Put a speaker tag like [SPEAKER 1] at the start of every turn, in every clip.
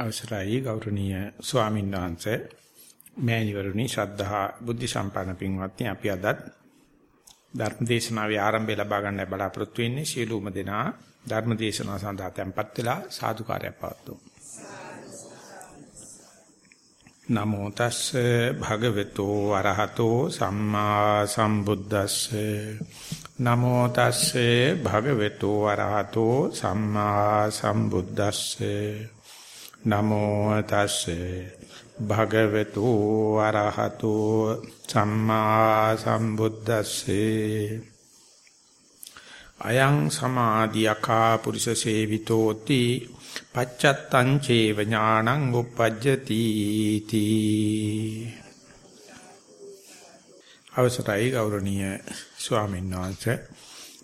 [SPEAKER 1] අවසරයි ගෞරවනීය ස්වාමීන් වහන්සේ මෑණිවරුනි ශ්‍රද්ධා බුද්ධ සම්පන්න පින්වත්නි අපි අද ධර්ම දේශනාවේ ආරම්භය ලබා ගන්න බලාපොරොත්තු වෙන්නේ. සියලුම දෙනා ධර්ම දේශනාව සඳහා tempත් වෙලා සාදුකාරයක් පවත්වමු. නමෝ තස්සේ භගවතු අරහතෝ සම්මා සම්බුද්දස්සේ. නමෝ තස්සේ භගවතු අරහතෝ සම්මා සම්බුද්දස්සේ. නමෝ තස්සේ. භගවතු අරහතෝ සම්මා සම්බුද්දස්සේ. අයං සමාධියකා පුරිස සේවිතෝති. පච්චත්තං චේව ඥානං උපජ්ජති තී. අවසරයි ගෞරවනීය ස්වාමීන් වහන්සේ.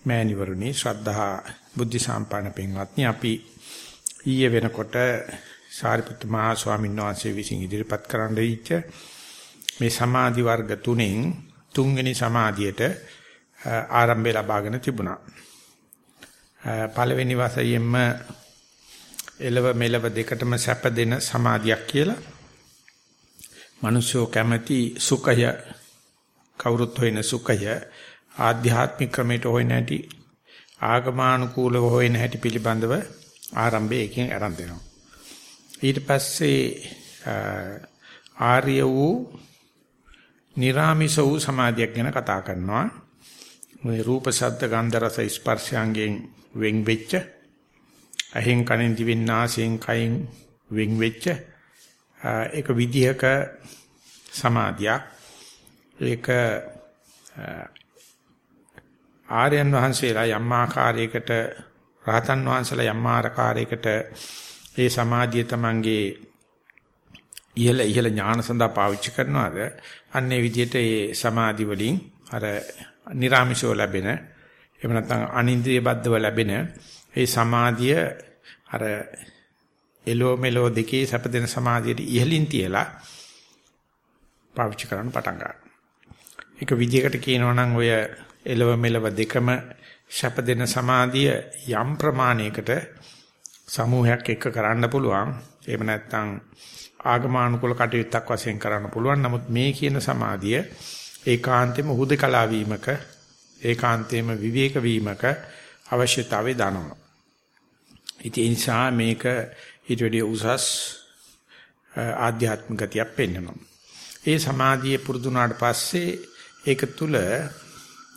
[SPEAKER 1] මෑණිවරුනි ශ්‍රද්ධා බුද්ධ සම්පන්න පින්වත්නි අපි ඊයේ වෙනකොට සාරිපුත්ත මහා ස්වාමීන් වහන්සේ විසින් ඉදිරිපත් කරන්න දීච්ච මේ සමාධි වර්ග තුනෙන් තුන්වෙනි සමාධියට ආරම්භය ලබාගෙන තිබුණා. පළවෙනි වශයෙන්ම එලව මෙලව දෙකටම සැප දෙන සමාධියක් කියලා. මිනිස්සු කැමැති සුඛය කවුරුත් හොයන සුඛය ආධ්‍යාත්මික ක්‍රමයට හොයන හැටි ආගමානුකූලව හොයන හැටි පිළිබඳව ආරම්භයේ එකෙන් ආරම්භ වෙනවා. ඊට පස්සේ ආර්ය වූ නිර්ාමිස වූ සමාධියක් ගැන කතා කරනවා. මේ රූප ශබ්ද ගන්ධ රස ස්පර්ශයන්ගෙන් වෙන් වෙච්ච අහෙන් කනෙන් දිවෙන් නාසයෙන් කයින් වෙන් වෙච්ච ඒක විදිහක සමාධියක් ඒක ආර්යයන් වහන්සේලා යම් ආකාරයකට රහතන් වහන්සේලා යම් ආකාරයකට ඒ සමාධිය තමංගේ ඉහළ ඉහළ ඥාන සඳහා පාවිච්චි කරනවාද අන්නේ විදිහට ඒ සමාධි වලින් අර නිර්ාමිෂව ලැබෙන එහෙම නැත්නම් අනින්ද්‍රිය බද්ධව ලැබෙන ඒ සමාධිය අර එලෝ මෙලෝ දෙකේ සැප දෙන සමාධියට ඉහළින් තියලා පාවිච්චි කරන්න පටන් ගන්නවා. ඒක විදිහකට කියනවා නම් ඔය එලව මෙලව දෙකම සැප දෙන සමාධිය යම් ප්‍රමාණයකට සමූහයක් එක්ක කරන්න පුළුවන්. එහෙම නැත්නම් ආගමානුකූල කටයුත්තක් වශයෙන් කරන්න පුළුවන්. නමුත් මේ කියන සමාධිය ඒකාන්තෙම හුදකලා වීමක ඒකාන්තයෙන්ම විවේක වීමක අවශ්‍යතාවය දනවා. ඉතින් ඒ නිසා මේක ඊට වැඩි උසස් ආධ්‍යාත්මික ගතියක් පෙන්වනවා. ඒ සමාධිය පුරුදුනාට පස්සේ ඒක තුල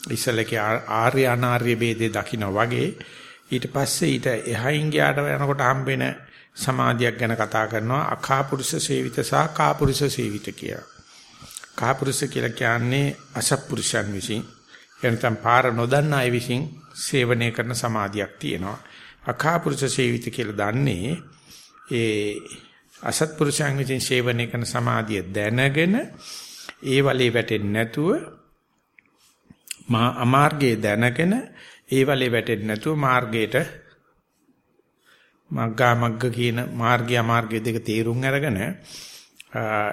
[SPEAKER 1] ඉස්සලකේ ආර්ය අනාර්ය ભેදේ දකින්න වගේ ඊට පස්සේ ඊට එහයින් ගියාට යනකොට හම්බෙන සමාධියක් ගැන කතා කරනවා අකාපුරුෂ සේවිත සහ කාපුරුෂ සේවිත කියලා. කාපුරුෂ කියලා කියන්නේ අසත්පුරුෂයන් විසින් එනතම් පාර නොදන්න අය විසින් සේවනය කරන සමාධියක් තියෙනවා. අකාපුරුෂ සේවිත කියලා දන්නේ ඒ අසත්පුරුෂයන් විසින් සේවනය කරන සමාධිය දැනගෙන ඒ වලේ වැටෙන්නේ නැතුව මා අමාර්ගයේ දැනගෙන ඒ වලේ වැටෙන්නේ නැතුව මාර්ගයට මග්ගා මග්ග කියන මාර්ගය අමාර්ගය දෙක තේරුම් අරගෙන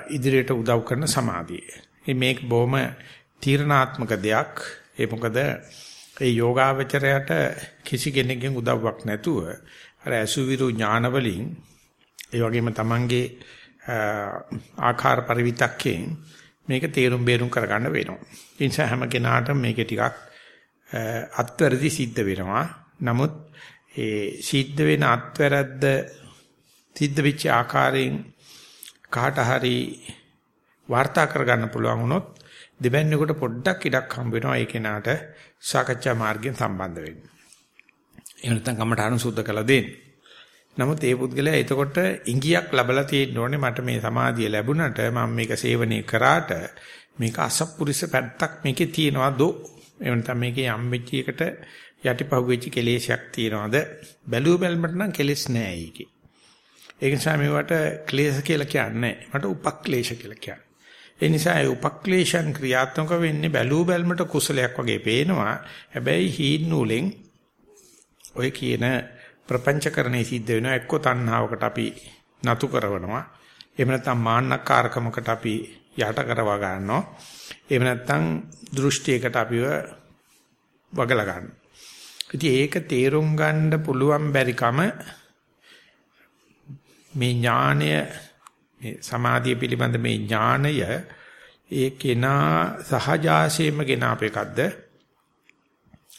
[SPEAKER 1] ඉදිරියට උදව් කරන සමාධිය. මේක බොහොම තීරණාත්මක දෙයක්. ඒ මොකද ඒ යෝගාවචරයට කිසි කෙනෙක්ගෙන් උදව්වක් නැතුව අර අසුවිරු ඥාන වලින් ඒ වගේම Tamange ආකාර පරිවිතක්කෙන් මේක තේරුම් බේරුම් කරගන්න වෙනවා. ඒ නිසා හැම කෙනාටම මේක ටිකක් අත්වැරදි සිද්ධ වෙනවා. නමුත් ඒ සිද්ධ වෙන අත්වැරද්ද සිද්ධ වෙච්ච ආකාරයෙන් කාට හරි වාර්තා කරගන්න පුළුවන් වුණොත් දෙවැන්නේකට පොඩ්ඩක් ඉඩක් හම්බ වෙනවා ඒ කෙනාට සාකච්ඡා මාර්ගයෙන් සම්බන්ධ වෙන්න. එහෙම නැත්නම් කමඨාන සුද්ධ කළ දෙන්න. නමුත් ඒ පුද්ගලයා එතකොට ඉංගියක් ලැබලා තියෙන්න ඕනේ මට මේ සමාධිය ලැබුණට මම මේක සේවනය කරාට මේක අසත්පුරුෂ පැත්තක් මේකේ තියනවා දෝ එහෙම නැත්නම් මේකේ යම් වෙච්ච එකට යටිපහුවෙච්ච කෙලෙසයක් තියනවාද බැලුව බැලමට නම් කෙලෙස් නෑ ඒකේ. ඒ නිසා මේවට ක්ලේශ කියලා කියන්නේ මට උපක්ලේශ කියලා කියන්නේ. ඒ නිසා ඒ උපක්ලේශයන් ක්‍රියාත්මක වෙන්නේ බැලුව බැලමට කුසලයක් වගේ පේනවා. හැබැයි හීන් නූලෙන් ඔය කියන ප්‍රපංචකරණේ සිද්ධ වෙනවා එක්ක තණ්හාවකට අපි නතු කරනවා. එහෙම නැත්නම් මාන්නකාරකමකට අපි යට කරවා ගන්නවා. එහෙම නැත්නම් දෘෂ්ටියකට අපිව වගලා ගන්න. ඉතින් ඒක තේරුම් ගන්න පුළුවන් බැරිකම මේ ඥානය මේ සමාධිය පිළිබඳ මේ ඥානය ඒ කෙනා සහජාසයෙන්ම ගෙන අපේකක්ද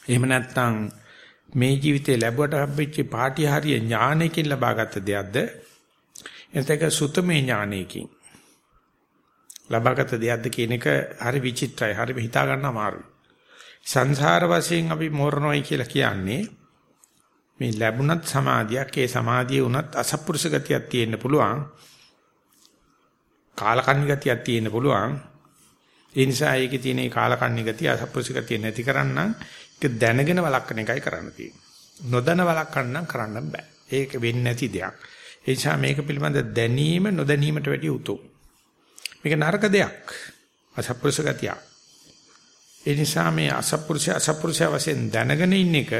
[SPEAKER 1] එහෙම නැත්නම් මේ ජීවිතේ ලැබුවට හම්බෙච්ච පාටි හරිය ඥානයකින් ලබාගත් දෙයක්ද එතක සුතමේ ඥානයකින් ලබාගත් දෙයක්ද කියන එක හරි විචිත්‍රයි හරි හිතා ගන්න අමාරුයි. සංසාර වශයෙන් අපි මෝරණොයි කියලා කියන්නේ මේ ලැබුණත් සමාධියක් ඒ සමාධිය උනත් අසත්පුරුෂ ගතියක් තියෙන්න පුළුවන්. කාලකන්ණි ගතියක් තියෙන්න පුළුවන්. ඒ නිසා ඒකේ තියෙන මේ කාලකන්ණි ගතිය අසත්පුරුෂ ගතිය නැති කරන්න ඒක දැනගෙන වළක්වන එකයි කරන්න තියෙන්නේ. නොදැන වළක්වන්න කරන්න බෑ. ඒක වෙන්නේ නැති දෙයක්. ඒ නිසා මේක පිළිබඳ දැනීම නොදැනීමට වැඩිය උතුම්. මේක නරක දෙයක් අසත්පුරුෂ ගතියක් ඒ නිසා මේ අසත්පුරුෂ අසත්පුරුෂ වශයෙන් දැනගෙන ඉන්න එක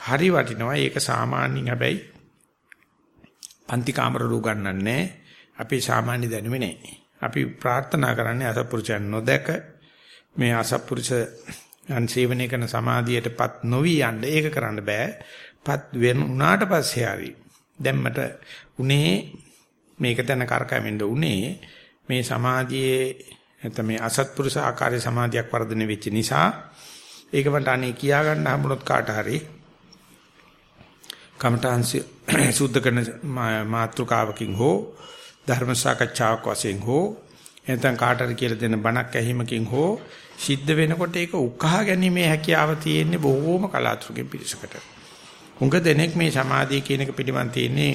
[SPEAKER 1] හරි වටිනවා. ඒක සාමාන්‍යයෙන් හැබැයි පන්ති කාමර රු ගන්නන්නේ අපි සාමාන්‍ය දැනුමේ නැහැ. අපි ප්‍රාර්ථනා කරන්නේ අසත්පුරුෂයන් නොදැක මේ අසත්පුරුෂ අන්සේවනය කරන සමාධියටපත් නොවි යන්න ඒක කරන්න බෑ. පත් වෙනුනාට පස්සේ හරි දැන් මට උනේ මේක දැන කරකැවෙන්න උනේ මේ සමාධියේ නැත්නම් මේ අසත්පුරුෂ ආකාරයේ සමාධියක් වර්ධනය වෙච්ච නිසා ඒක මට අනේ කියා ගන්න හම්බුනොත් කාට හරි කමඨාන් සුද්ධ කරන මාත්‍රකාවකින් හෝ ධර්ම සාකච්ඡාවක් වශයෙන් හෝ එතන කාටද කියලා දෙන බණක් ඇහිමකින් හෝ සිද්ධ වෙනකොට ඒක උකහා ගැනීමේ හැකියාව තියෙන්නේ බොහෝම කලාතුරකින් පිරිසකට. උඟ දෙනෙක් මේ සමාධිය කියන එක පිළිබඳ තියෙන්නේ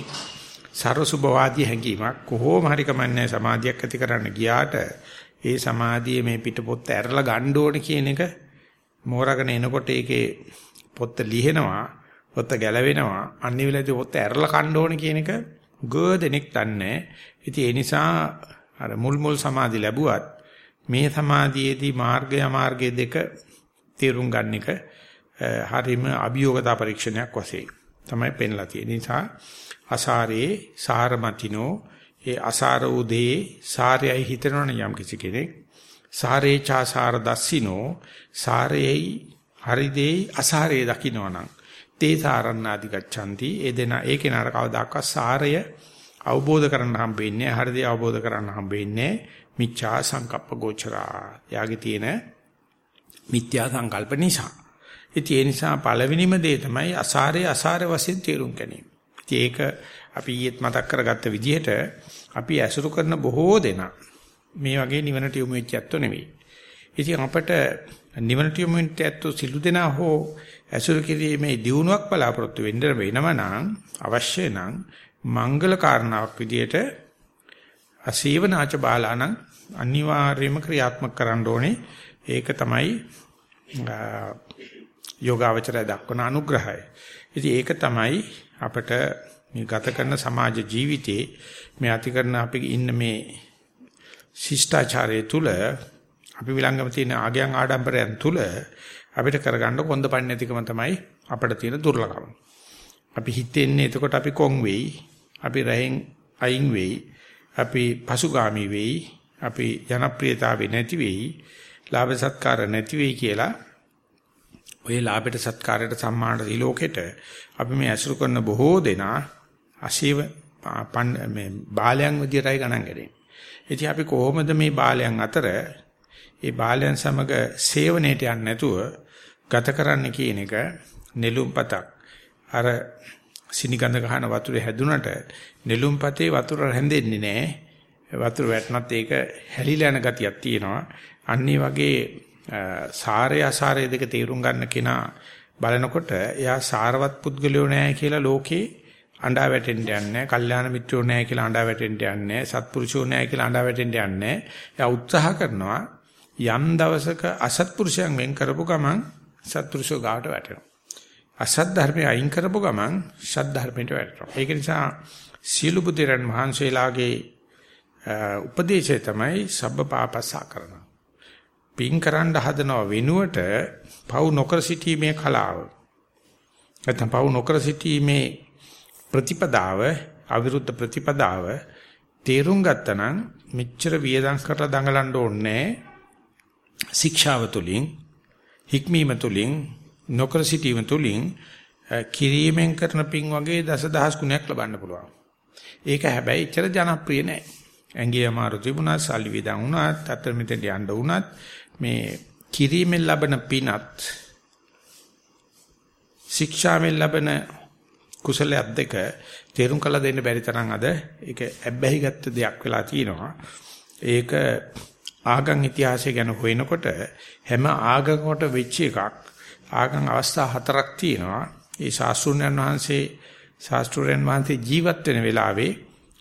[SPEAKER 1] සරසුභවාදී හැඟීමක් කොහොම හරි කමන්නේ සමාධියක් ඇති කරන්න ගියාට ඒ සමාධියේ මේ පිටපොත්ත ඇරලා ගන්න ඕනේ කියන එක මෝරගෙන එනකොට ඒකේ පොත්ත ලිහෙනවා පොත්ත ගැලවෙනවා. අනිවිලදී පොත්ත ඇරලා කන්න ඕනේ කියන එක ගොඩනෙක් දන්නේ. ඉතින් ඒ නිසා අර මුල් මුල් සමාධි ලැබුවත් මේ සමාධියේදී මාර්ගය අමාර්ගය දෙක තේරුම් ගන්න එක හරීම අභියෝගතා පරීක්ෂණයක් වශයෙන් තමයි පෙන්ලා තියෙන නිසා අසාරේ සාරමතිනෝ ඒ අසාර උදේ සාරයයි හිතනවනේ යම් කිසි කෙනෙක්. සාරේ චාසාර දස්සිනෝ සාරේයි හරිදේ අසාරේ දකින්නවනම් තේ සාරණාදි ගච්ඡanti. ඒ දෙන ඒ කෙනාට කවදාකවත් සාරය අවබෝධ කරගන්න හම්බෙන්නේ හරිදී අවබෝධ කරගන්න හම්බෙන්නේ මිච්ඡා සංකප්ප ගෝචරා. යාගේ තියෙන මිත්‍යා සංකල්ප නිසා. ඉතින් ඒ නිසා පළවෙනිම දේ තමයි අසාරය අසාර වශයෙන් තේරුම් ගැනීම. ඉතින් ඒක අපි ඊයේත් මතක් කරගත්ත විදිහට අපි ඇසුරු කරන බොහෝ දෙනා මේ වගේ නිවනට යොමු වෙච්ච ඇත්තෝ නෙවෙයි. ඉතින් අපට නිවනට යොමු වෙච්ච ඇත්තෝ සිළු දෙනා හෝ ඇසුරු කිරීමේ දියුණුවක් බලාපොරොත්තු වෙන්න වෙනවා නම් අවශ්‍ය නම් මංගල කාරණාවක් විදියට අසීවනාච බාලානම් අනිවාර්යයෙන්ම ක්‍රියාත්මක කරන්න ඕනේ ඒක තමයි යෝගාවචරය දක්වන අනුග්‍රහය. ඉතින් ඒක තමයි අපිට මේ ගත කරන සමාජ ජීවිතේ මේ ඇති කරන අපි ඉන්න මේ ශිෂ්ටාචාරය තුල අපි විලංගම තියෙන ආගයන් ආඩම්බරයන් තුල අපිට කරගන්න කොන්දපන්නේ නැතිකම තමයි අපිට තියෙන දුර්ලභම. අපි හිතෙන්නේ එතකොට අපි කොන් වෙයි, අපි රහෙන් අයින් වෙයි, අපි පසුගාමි වෙයි, අපි ජනප්‍රියතාවෙ නැති වෙයි, ලාභ සත්කාර නැති වෙයි කියලා ඔය ලාභයට සත්කාරයට සම්මානට දිලෝකෙට අපි මේ ඇසුරු කරන බොහෝ දෙනා අශීව මේ බාලයන් විදියටයි ගණන් ගන්නේ. ඉතින් අපි කොහොමද මේ බාලයන් අතර ඒ බාලයන් සමග සේවනයේට යන්නේ නැතුව ගත කරන්න කියන එක නෙළුම්පතක් අර සිනිගඳ ගහන වතුරේ හැදුනට නෙළුම්පතේ වතුර හැඳෙන්නේ නැහැ. වතුර වැටුණත් ඒක හැලිලා යන ගතියක් තියෙනවා. අන්න වගේ සාරය අසාරය දෙක තේරුම් ගන්න කෙනා බලනකොට එයා සාරවත් පුද්ගලයෝ නෑ කියලා ලෝකේ අඬා වැටෙන්න යන්නේ කල්යාණ මිත්‍රයෝ නෑ කියලා අඬා වැටෙන්න යන්නේ සත්පුරුෂයෝ නෑ කියලා අඬා වැටෙන්න යන්නේ එයා උත්සාහ කරනවා යම් දවසක අසත්පුරුෂයන් වෙන් කරපු ගමන් සත්පුරුෂෝ ගාවට වැටෙනවා. අසත් ධර්මයේ අයින් කරපු ගමන් සත් ධර්මයට වැටෙනවා. ඒක නිසා සියලු බුදුරන් වහන්සේලාගේ උපදේශය තමයි සබ්බ පාපස්සා කරන. පින් කරන්න හදනව වෙනුවට පව් නොකර සිටීමේ කලාව. නැත්නම් පව් නොකර සිටීමේ ප්‍රතිපදාව අවිරුද්ධ ප්‍රතිපදාව තේරුම් ගත්තනම් මෙච්චර වියදම් කරලා දඟලන්න ඕනේ ශික්ෂාව තුළින් හික්මීම තුලින් නොකර සිටීම තුලින් කිරීමෙන් කරන පින් වගේ දසදහස් ගුණයක් ලබන්න පුළුවන්. ඒක හැබැයි එච්චර ජනප්‍රිය නෑ. ඇඟේ අමාරු තිබුණා, සල්ලි විදන් වුණත්, අතර මෙතෙන් යන්න වුණත් මේ කිරීමෙන් ලබන පිනත් ශික්ෂාවෙන් ලබන කුසලයක් දෙක තේරුම් කළ දෙන්න බැරි තරම් අද ඒක ඇබ්බැහි ගත්ත දෙයක් වෙලා තියෙනවා. ඒක ආගම් ඉතිහාසය ගැන හොයනකොට හැම ආගමකට වෙච්ච එකක් ආගම් අවස්ථා හතරක් තියෙනවා. ඒ ශාස්ත්‍රුණයන් වහන්සේ ශාස්ත්‍රයෙන් වහන්සේ ජීවත් වෙන වෙලාවේ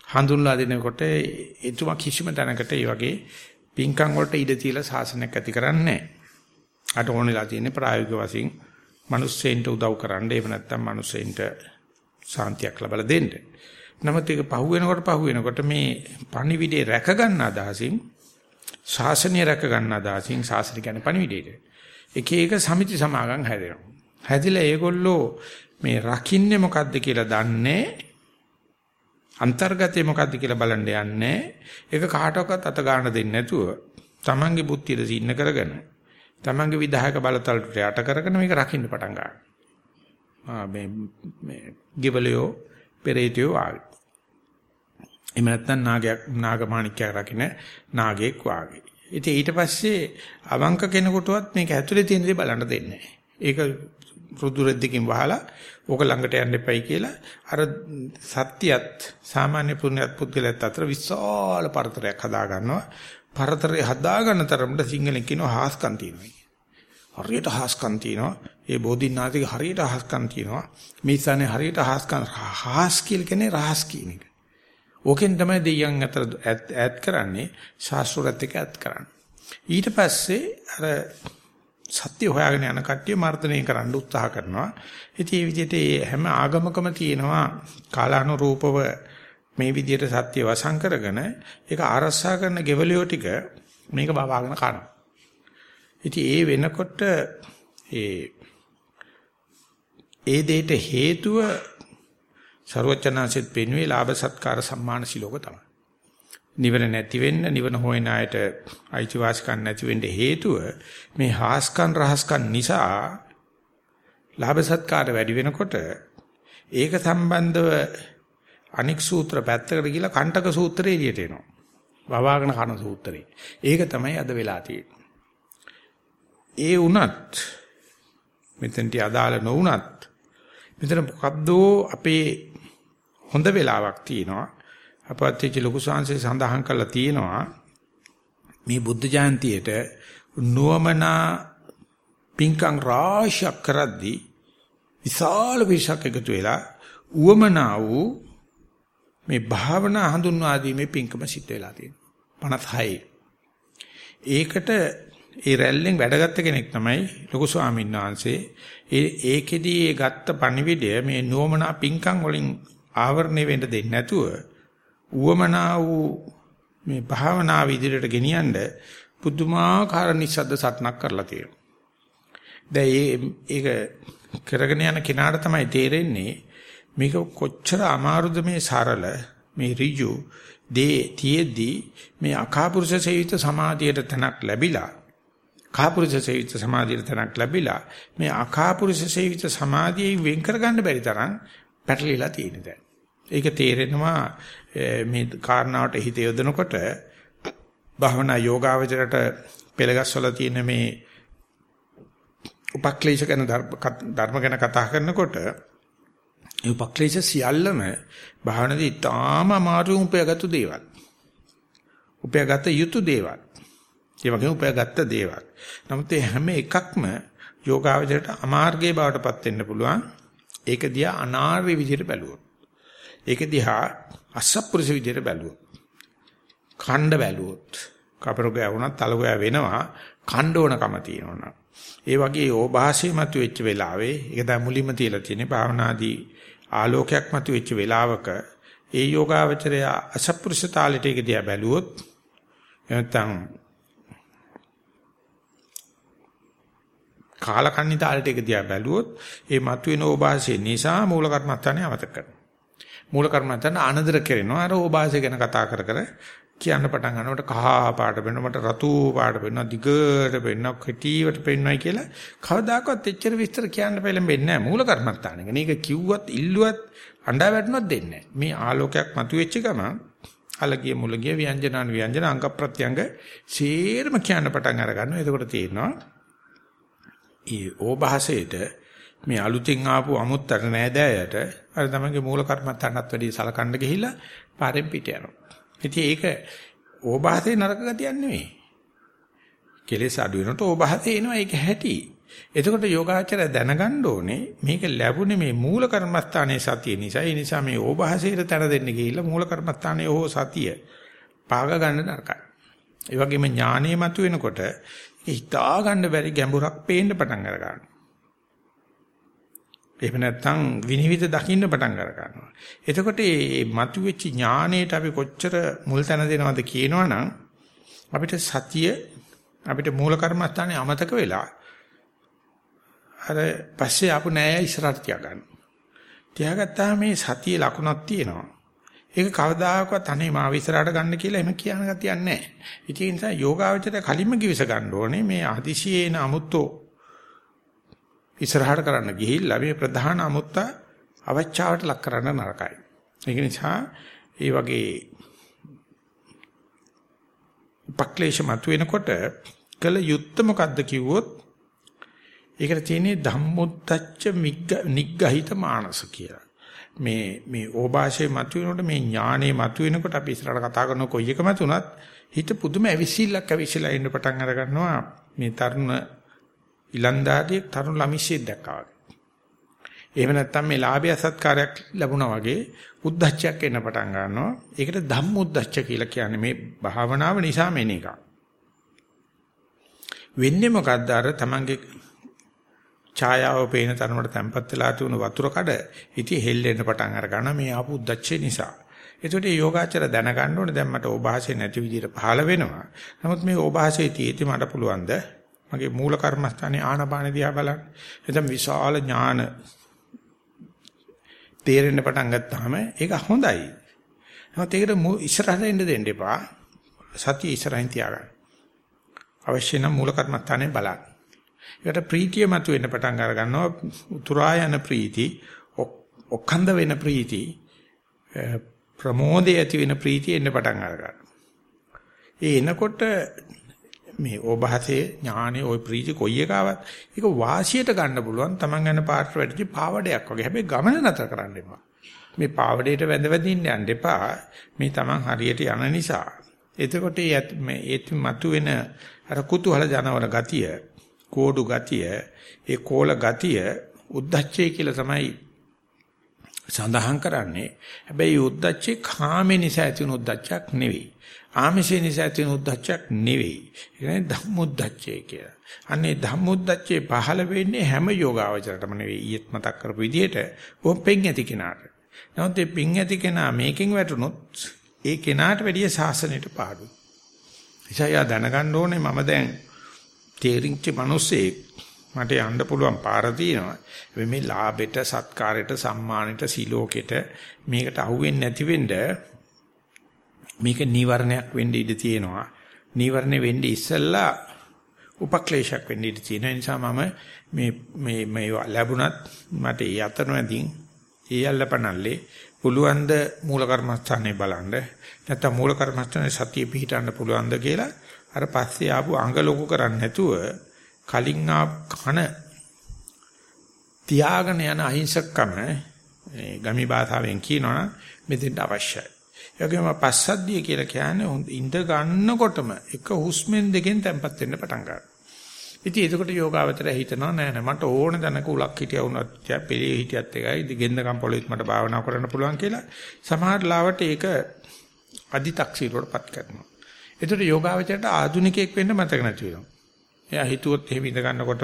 [SPEAKER 1] හඳුන්ලා දෙනකොට එතුමා කිසිම තැනකට ඒ වගේ පින්කම් වලට ඉඩ තියලා ශාසනයක් ඇති කරන්නේ නැහැ. අට ඕනෙලා තියෙන්නේ ප්‍රායෝගික වශයෙන් මිනිස්සෙන්ට උදව් කරන්න එහෙම නැත්නම් මිනිස්සෙන්ට සාන්තියක් ලබා දෙන්න. නමුත් ඒක පහු වෙනකොට පහු වෙනකොට මේ පණිවිඩේ රැක ගන්න අදහසින් ශාසනය රැක ගන්න අදහසින් ශාසනය කියන්නේ පණිවිඩේට. එක එක සමිති සමාගම් හැදෙනවා. හැදිලා ඒගොල්ලෝ මේ රකින්නේ මොකද්ද කියලා දන්නේ අන්තර්ගතේ මොකද්ද කියලා බලන්න යන්නේ. ඒක කාටවත් අත ගන්න දෙන්නේ නැතුව තමන්ගේ බුද්ධියට සින්න කරගෙන තමන්ගේ විධායක බලතලට යට කරගෙන මේක රකින්න පටන් ගන්නවා. මේ මේ ගිබලියෝ පෙරේතියෝ ආවි. එහෙම නැත්නම් නාගයක් නාගමාණික්කයක් රකින්න නාගයෙක් වාගේ. ඉතින් ඊට පස්සේ අවංක කෙනෙකුටවත් මේක ඇතුලේ තියෙන දේ බලන්න දෙන්නේ නැහැ. ඒක රුදු රෙද්දකින් වහලා ඕක ළඟට යන්න එපයි කියලා අර සත්‍යයත් සාමාන්‍ය පුණ්‍යත් පුද්ගලයාත් අතර විශාල පරතරයක් හදා ගන්නවා. පරතරය හදා ගන්න තරමට සිංහලෙන් කියනවා හාස්කම් තියෙනවා. හරියට හාස්කම් තියෙනවා. ඒ බෝධිනාථගේ හරියට හාස්කම් තියෙනවා. මේ ස්ථානේ හරියට හාස්කම් හාස් කියලා කියන්නේ රහස් කියන එක. ඕකෙන් තමයි දෙයියන් අතර ඈත් කරන්නේ ශාස්ත්‍රයත් එක්ක ඈත් කරන්නේ. ඊට පස්සේ අර සත්‍ය හොයාගෙන යන කට්ටිය මර්ධනය කරන්න උත්සාහ කරනවා. ඉතින් මේ විදිහට හැම ආගමකම තියෙනවා කාලානුරූපව මේ විදිහට සත්‍ය වසන් කරගෙන ඒක ආරස්සා කරන ගෙවලියෝ ටික මේක බවාගෙන කනවා. ඉතින් ඒ වෙනකොට ඒ ඒ දෙයට හේතුව ਸਰවචනාසිත පෙන්වේ ලාභ සත්කාර සම්මාන සිලෝක තමයි. නිවන නැති වෙන්න නිවන හොයන අයට අයිතිවාසිකම් නැති වෙන්න හේතුව මේ හාස්කම් රහස්කම් නිසා ලාභ සත්කාර වැඩි වෙනකොට ඒක සම්බන්ධව අනික් සූත්‍ර පැත්තකට ගිහලා කණ්ඩක සූත්‍රය එළියට එනවා. වවාගෙන කන සූත්‍රය. ඒක තමයි අද වෙලා තියෙන්නේ. ඒ වුණත් මෙතෙන්ට අදාළ නොවුණත් මෙතන මොකද්ද අපේ හොඳ වෙලාවක් තියෙනවා. අපත්‍චි ලොකු ශාංශේ සඳහන් කරලා තියෙනවා මේ බුද්ධ ජයන්තියට නුවමනා පින්කම් රාශියක් කරද්දී විශාල විශක් එකතු වෙලා උවමනා වූ මේ භාවනා හඳුන්වා දීමේ පින්කම සිද්ධ වෙලා තියෙනවා 56. ඒකට ඒ රැල්ලෙන් වැඩගත්ත කෙනෙක් තමයි ලොකු ස්වාමීන් වහන්සේ. ඒ ඒකෙදී ඒ ගත්ත පණිවිඩය මේ නුවමනා පින්කම් වලින් ආවරණය වෙන්න දෙන්නේ නැතුව උවමනා වූ මේ භාවනාව ඉදිරියට ගෙනියන්න පුදුමාකාර නිස්සද්ද සටනක් කරලා තියෙනවා. දැන් ඒක කරගෙන යන කෙනාට තමයි තේරෙන්නේ මේක කොච්චර අමාරුද මේ සරල මේ ඍජු දේ තියේදී මේ අකාපුරුෂ සේවිත සමාධියට තනක් ලැබිලා කාපුරුෂ සේවිත සමාධියට තනක් ලැබිලා මේ අකාපුරුෂ සේවිත සමාධියෙන් වෙන් කරගන්න බැරි තරම් පැටලිලා තියෙන දැන්. ඒක තේරෙනවා මේ කාරණාවට හිත යොදනකොට භවනා යෝගාවචරයට පෙළගස්වල තියෙන මේ උපක්ලේශ ගැන ධර්ම ගැන කතා කරනකොට ඒ උපක්ලේශ සියල්ලම භාවනාවේ තාම අමාරු උපයගත්තු දේවල්. උපයගත යුතු දේවල්. ඒ වගේම උපයගත්ත දේවල්. නමුත් මේ හැම එකක්ම යෝගාවචරයට අමාර්ගයේ බවටපත් වෙන්න පුළුවන්. ඒක දිහා අනාර්ය විදිහට බැලුවොත්. ඒක දිහා අසත්පුරුෂ විදිහට බැලුවොත්. ඛණ්ඩ බැලුවොත්. කපරෝගය වුණත් තලගය වෙනවා ඛණ්ඩෝණකම තියෙනවා. ඒ වගේ ඕභාෂය මත වෙච්ච වෙලාවේ ඒක දැන් මුලින්ම තියලා තියෙන්නේ භාවනාදී ආලෝකයක් මත වෙච්ච වෙලාවක ඒ යෝගාවචරය අසත්පුරුෂ තාලෙට ඒක දිහා බැලුවොත් නැත්නම් කාලකන්ණි තාලෙට ඒක දිහා බැලුවොත් ඒ මතුවෙන ඕභාෂය නිසා මූල කර්මස්ථානේ අමතක කරනවා. මූල කර්මන්තන ආනන්දර කරනවා. අර ඕභාෂය ගැන කතා කර කර කියන්න පටන් ගන්නකොට කහ පාට වෙනවා මට රතු පාට වෙනවා දිගට වෙනවා කෙටිවට වෙනවයි කියලා කවදාකවත් එච්චර විස්තර කියන්න පෙළඹෙන්නේ නැහැ මූල කර්මත්තානෙක. මේක කිව්වත් ඉල්ලුවත් අඬා වැටුණොත් දෙන්නේ නැහැ. මේ ආලෝකයක් මතුවෙච්ච ගමන් අලගිය මුලගිය ව්‍යංජනාන ව්‍යංජන අංග ප්‍රත්‍යංග සීරම කියන්න පටන් අර ගන්නවා. එතකොට තේරෙනවා ඊ ඕභාසයට මේ අලුතින් ආපු අමුත්තර නෑදෑයට අර තමන්ගේ මූල කර්මත්තන්ටත් වැඩි සලකන්න ගිහිල්ලා පාරෙන් පිට යනවා. ඉතින් ඒක ඕභාසයේ නරක ගතියක් නෙවෙයි. කෙලෙස් අඩු වෙනකොට ඕභාසයේ එනවා ඒක හැටි. එතකොට යෝගාචරය දැනගන්න ඕනේ මේක ලැබුණේ මේ මූල කර්මස්ථානයේ සතිය නිසා. ඒ නිසා මේ ඕභාසයට තැන දෙන්න ගිහිල්ලා මූල කර්මස්ථානයේ ඕ සතිය පාග ගන්න නරකයි. ඒ වගේම ඥානෙ මතුවෙනකොට හිතා ගන්න බැරි ගැඹුරක් පේන්න පටන් අර ගන්නවා. එහෙම නැත්නම් විනිවිද දකින්න පටන් අර ගන්නවා. එතකොට මේ මතුවෙච්ච ඥාණයට අපි කොච්චර මුල් තැන දෙනවද කියනවනම් අපිට සතිය අපිට මූල කර්මස්ථානේ අමතක වෙලා අර පස්සේ ආපු නෑ ඉස්සරහට තියාගන්න. තියාගත්තාම මේ සතිය ලකුණක් තියෙනවා. ඒක කවදාකවත් අනේ මාව ඉස්සරහට ගන්න කියලා එහෙම කියන ගතියක් නැහැ. ඒ නිසා යෝගාවචරය කලින්ම කිවිස ගන්න ඕනේ මේ අතිශයේන අමුත්තෝ ඉස්සරහට කරන්න ගිහිල්ලා මේ ප්‍රධාන අමුත්ත අවචාවට ලක් කරන්න නරකයි. ඒක නිසා ඒ වගේ උපක්ලේශ මතුවෙනකොට කල යුත්ත මොකද්ද කිව්වොත් ඒකට තියෙන්නේ ධම්මොද්දච්ච නිග්ගහිත මානස කියලා. මේ මේ ඕභාෂයේ මතුවෙනකොට මේ ඥානේ මතුවෙනකොට අපි ඉස්සරහට කතා කරන කොයි එක මතුනත් හිත පුදුම ඇවිසිල්ලක් ඇවිසිලා ඉන්න පටන් අර ගන්නවා මේ තරුණ ඉලන්දාරියෙක් තරුණ ළමිෂයෙක් දැක්කා වගේ. එහෙම නැත්නම් මේ ලාභය සත්කාරයක් ලැබුණා වගේ උද්දච්චයක් එන්න පටන් ගන්නවා. ඒකට ධම්මොද්දච්ච කියලා කියන්නේ මේ භාවනාව නිසා මෙන එක. වෙන්නේ මොකද්ද අර තමන්ගේ ඡායාව පේන තරමට තැම්පත් වෙලා තුන වතුර කඩ ඉතින් හෙල්ලෙන්න පටන් අර ගන්න මේ ආපු උද්දච්චය නිසා. ඒකට යෝගාචර දැනගන්න ඕනේ දැන් මට ඕභාෂය නැති විදිහට පහළ වෙනවා. නමුත් මේ ඕභාෂයේ තියෙති මට පුළුවන්ද මගේ මූල කර්මස්ථානේ ආනපාන දිහා බලන්න. එතන විශාල ඥාන තේරෙන්න පටන් ගත්තාම ඒක හොඳයි. නමුත් ඒකට ඉස්සරහට එන්න දෙන්න එපා. සතිය ඉස්සරහින් තියාගන්න. අවශ්‍ය නම් මූල කර්මස්ථානේ බලන්න. ඒකට ප්‍රීතිය මතුවෙන්න පටන් අර ගන්නවා. උතුරා යන ප්‍රීති, ඔක්කන්ද වෙන ප්‍රීති, ප්‍රමෝදය ඇති වෙන ප්‍රීතිය එන්න පටන් අර ගන්නවා. ඒ එනකොට මේ ඕභාසයේ ඥානෙ ওই ප්‍රීති කොයි එකාවත් ඒක වාසියට ගන්න පුළුවන් Taman යන පාට වැඩිචි පාවඩයක් වගේ. හැබැයි ගමන නතර කරන්න එපා. මේ පාවඩේට වැඳ වැඳින්න යන්න එපා. මේ Taman හරියට යන නිසා. එතකොට මේ ඒත් මතුවෙන අර කුතුහල ජනවර ගතිය, කෝඩු ගතිය, ඒ කෝල ගතිය උද්දච්චය කියලා තමයි සඳහන් කරන්නේ. හැබැයි උද්දච්චේ කාමේ නිසා ඇති වුණු උද්දච්චයක් නෙවෙයි. ආමිෂේ නිසා ඇති වුණු උද්දච්චයක් නෙවෙයි. ඒ කියන්නේ ධම්මොද්දච්චය කියලා. අන්නේ ධම්මොද්දච්චේ පහළ වෙන්නේ හැම යෝගාවචරයටම නෙවෙයි. ඊයේත් මතක් කරපු විදිහට බොහොම පෙන් ඇති කෙනාට. නමුත් මේ පින් ඇති කෙනා මේකෙන් වැටුනොත් ඒ කෙනාට වැඩිය සාසනයට පාඩුයි. එසයා දැනගන්න ඕනේ මම දැන් තේරිච්ච මිනිස්සෙක් මට යන්න පුළුවන් පාර තියෙනවා. මේ ලාභෙට, සත්කාරෙට, සම්මානෙට, සිලෝකෙට මේකට අහුවෙන්නේ නැති වෙන්න මේක නීවරණයක් වෙන්න ඉඩ තියෙනවා. නීවරණේ වෙන්නේ ඉස්සෙල්ලා උපක්ලේශයක් වෙන්න ඉඩ තියෙන නිසා මම මේ මේ මේ ලැබුණත් මට ඒ අතරමැදින් ඒ අල්ලපනල්ලේ පුළුවන් ද මූල කර්මස්ථානේ බලන්න නැත්නම් මූල කර්මස්ථානේ සතිය පිහිටන්න පුළුවන්ද කියලා අර පස්සේ ආපු අඟ ලොකු කරන්නේ නැතුව කලින් ආ කන තියාගෙන යන අහිංසකකම ගමි භාෂාවෙන් කියනවනම් මෙතෙන්ට අවශ්‍යයි. ඒ වගේම පස්සද්ධිය කියලා කියන්නේ ඉඳ ගන්නකොටම එක හුස්මෙන් දෙකෙන් තැම්පත් වෙන්න පටන් ගන්නවා. ඉතින් එතකොට යෝගාවචරය හිතනවා නෑ නෑ මට ඕන දනක උලක් හිටියා වුණත් පෙළේ හිටියත් එකයි දිගෙන්දකම් පොළොත් මට භාවනා කරන්න පුළුවන් කියලා සමහර ලාවට ඒක අදි탁සීරුවටපත් කරනවා. එතකොට යෝගාවචරයට ආධුනිකයෙක් වෙන්න මතක නැති වෙනවා. එයා හිතුවොත් එහෙම ඉඳ ගන්නකොට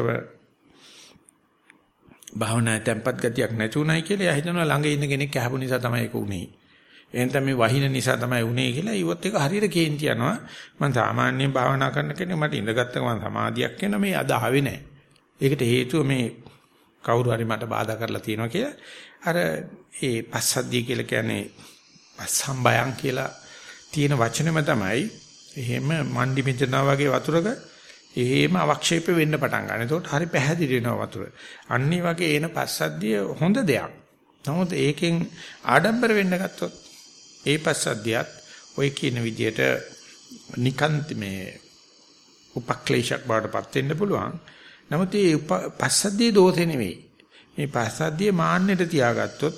[SPEAKER 1] භාවනා tempat ගතියක් නැති උනායි කියලා එයා හිතනවා ළඟ ඉන්න කෙනෙක් කැහපු නිසා තමයි ඒක උනේ. එහෙනම් මේ වහින නිසා තමයි උනේ කියලා ඊවත් එක හරියට කේන්ති යනවා. මම සාමාන්‍යයෙන් භාවනා කරන කෙනෙක් මට ඉඳගත්ත ගමන් සමාධියක් එන මේ අද ආවේ නැහැ. ඒකට හේතුව මේ කවුරු හරි මට බාධා කරලා තියෙනවා කියලා අර ඒ පස්සද්ධිය කියලා කියන්නේ පස්සම්බයං කියලා තියෙන වචනෙම තමයි එහෙම මණ්ඩි මෙතනා වගේ වතුරක එහෙම අවක්ෂේප වෙන්න පටන් ගන්න. ඒකට හරි පැහැදිලි වෙනවා වතුර. අන්නේ වගේ එන පස්සද්ධිය හොඳ දෙයක්. නමුත් ඒකෙන් ආඩම්බර වෙන්න ගත්තොත් ඒ පස්සද්ධියත් ඔය කියන විදිහට නිකාන්ත මේ උපක්ලේශයක් බවටපත් වෙන්න පුළුවන්. නමුත් මේ පස්සද්ධියේ දෝෂේ නෙවෙයි. මේ පස්සද්ධියේ මාන්නයට තියාගත්තොත්,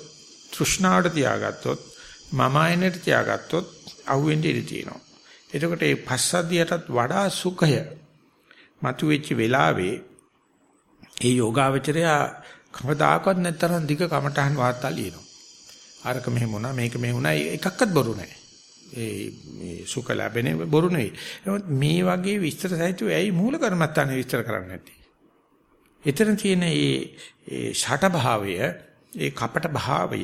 [SPEAKER 1] තෘෂ්ණාවට තියාගත්තොත්, මම ආයනයට තියාගත්තොත් අහුවෙන්න ඉඩ තියෙනවා. එතකොට මේ පස්සද්ධියටත් වඩා සුඛය මතුවෙච්ච වෙලාවේ ඒ යෝගාවචරය කවදාකවත් නැතරම් දිග කමටහන් වාර්තා ලියනවා. අරක මෙහෙම වුණා මේක මෙහෙම වුණා එකක්වත් බොරු නැහැ. ඒ මේ සුඛ ලැබෙන්නේ බොරු නෙවෙයි. නමුත් මේ වගේ විස්තර සහිතව ඇයි මූල කර්මත්තානේ විස්තර කරන්නේ නැත්තේ? එතන තියෙන මේ ඒ ෂට භාවය, ඒ කපට භාවය,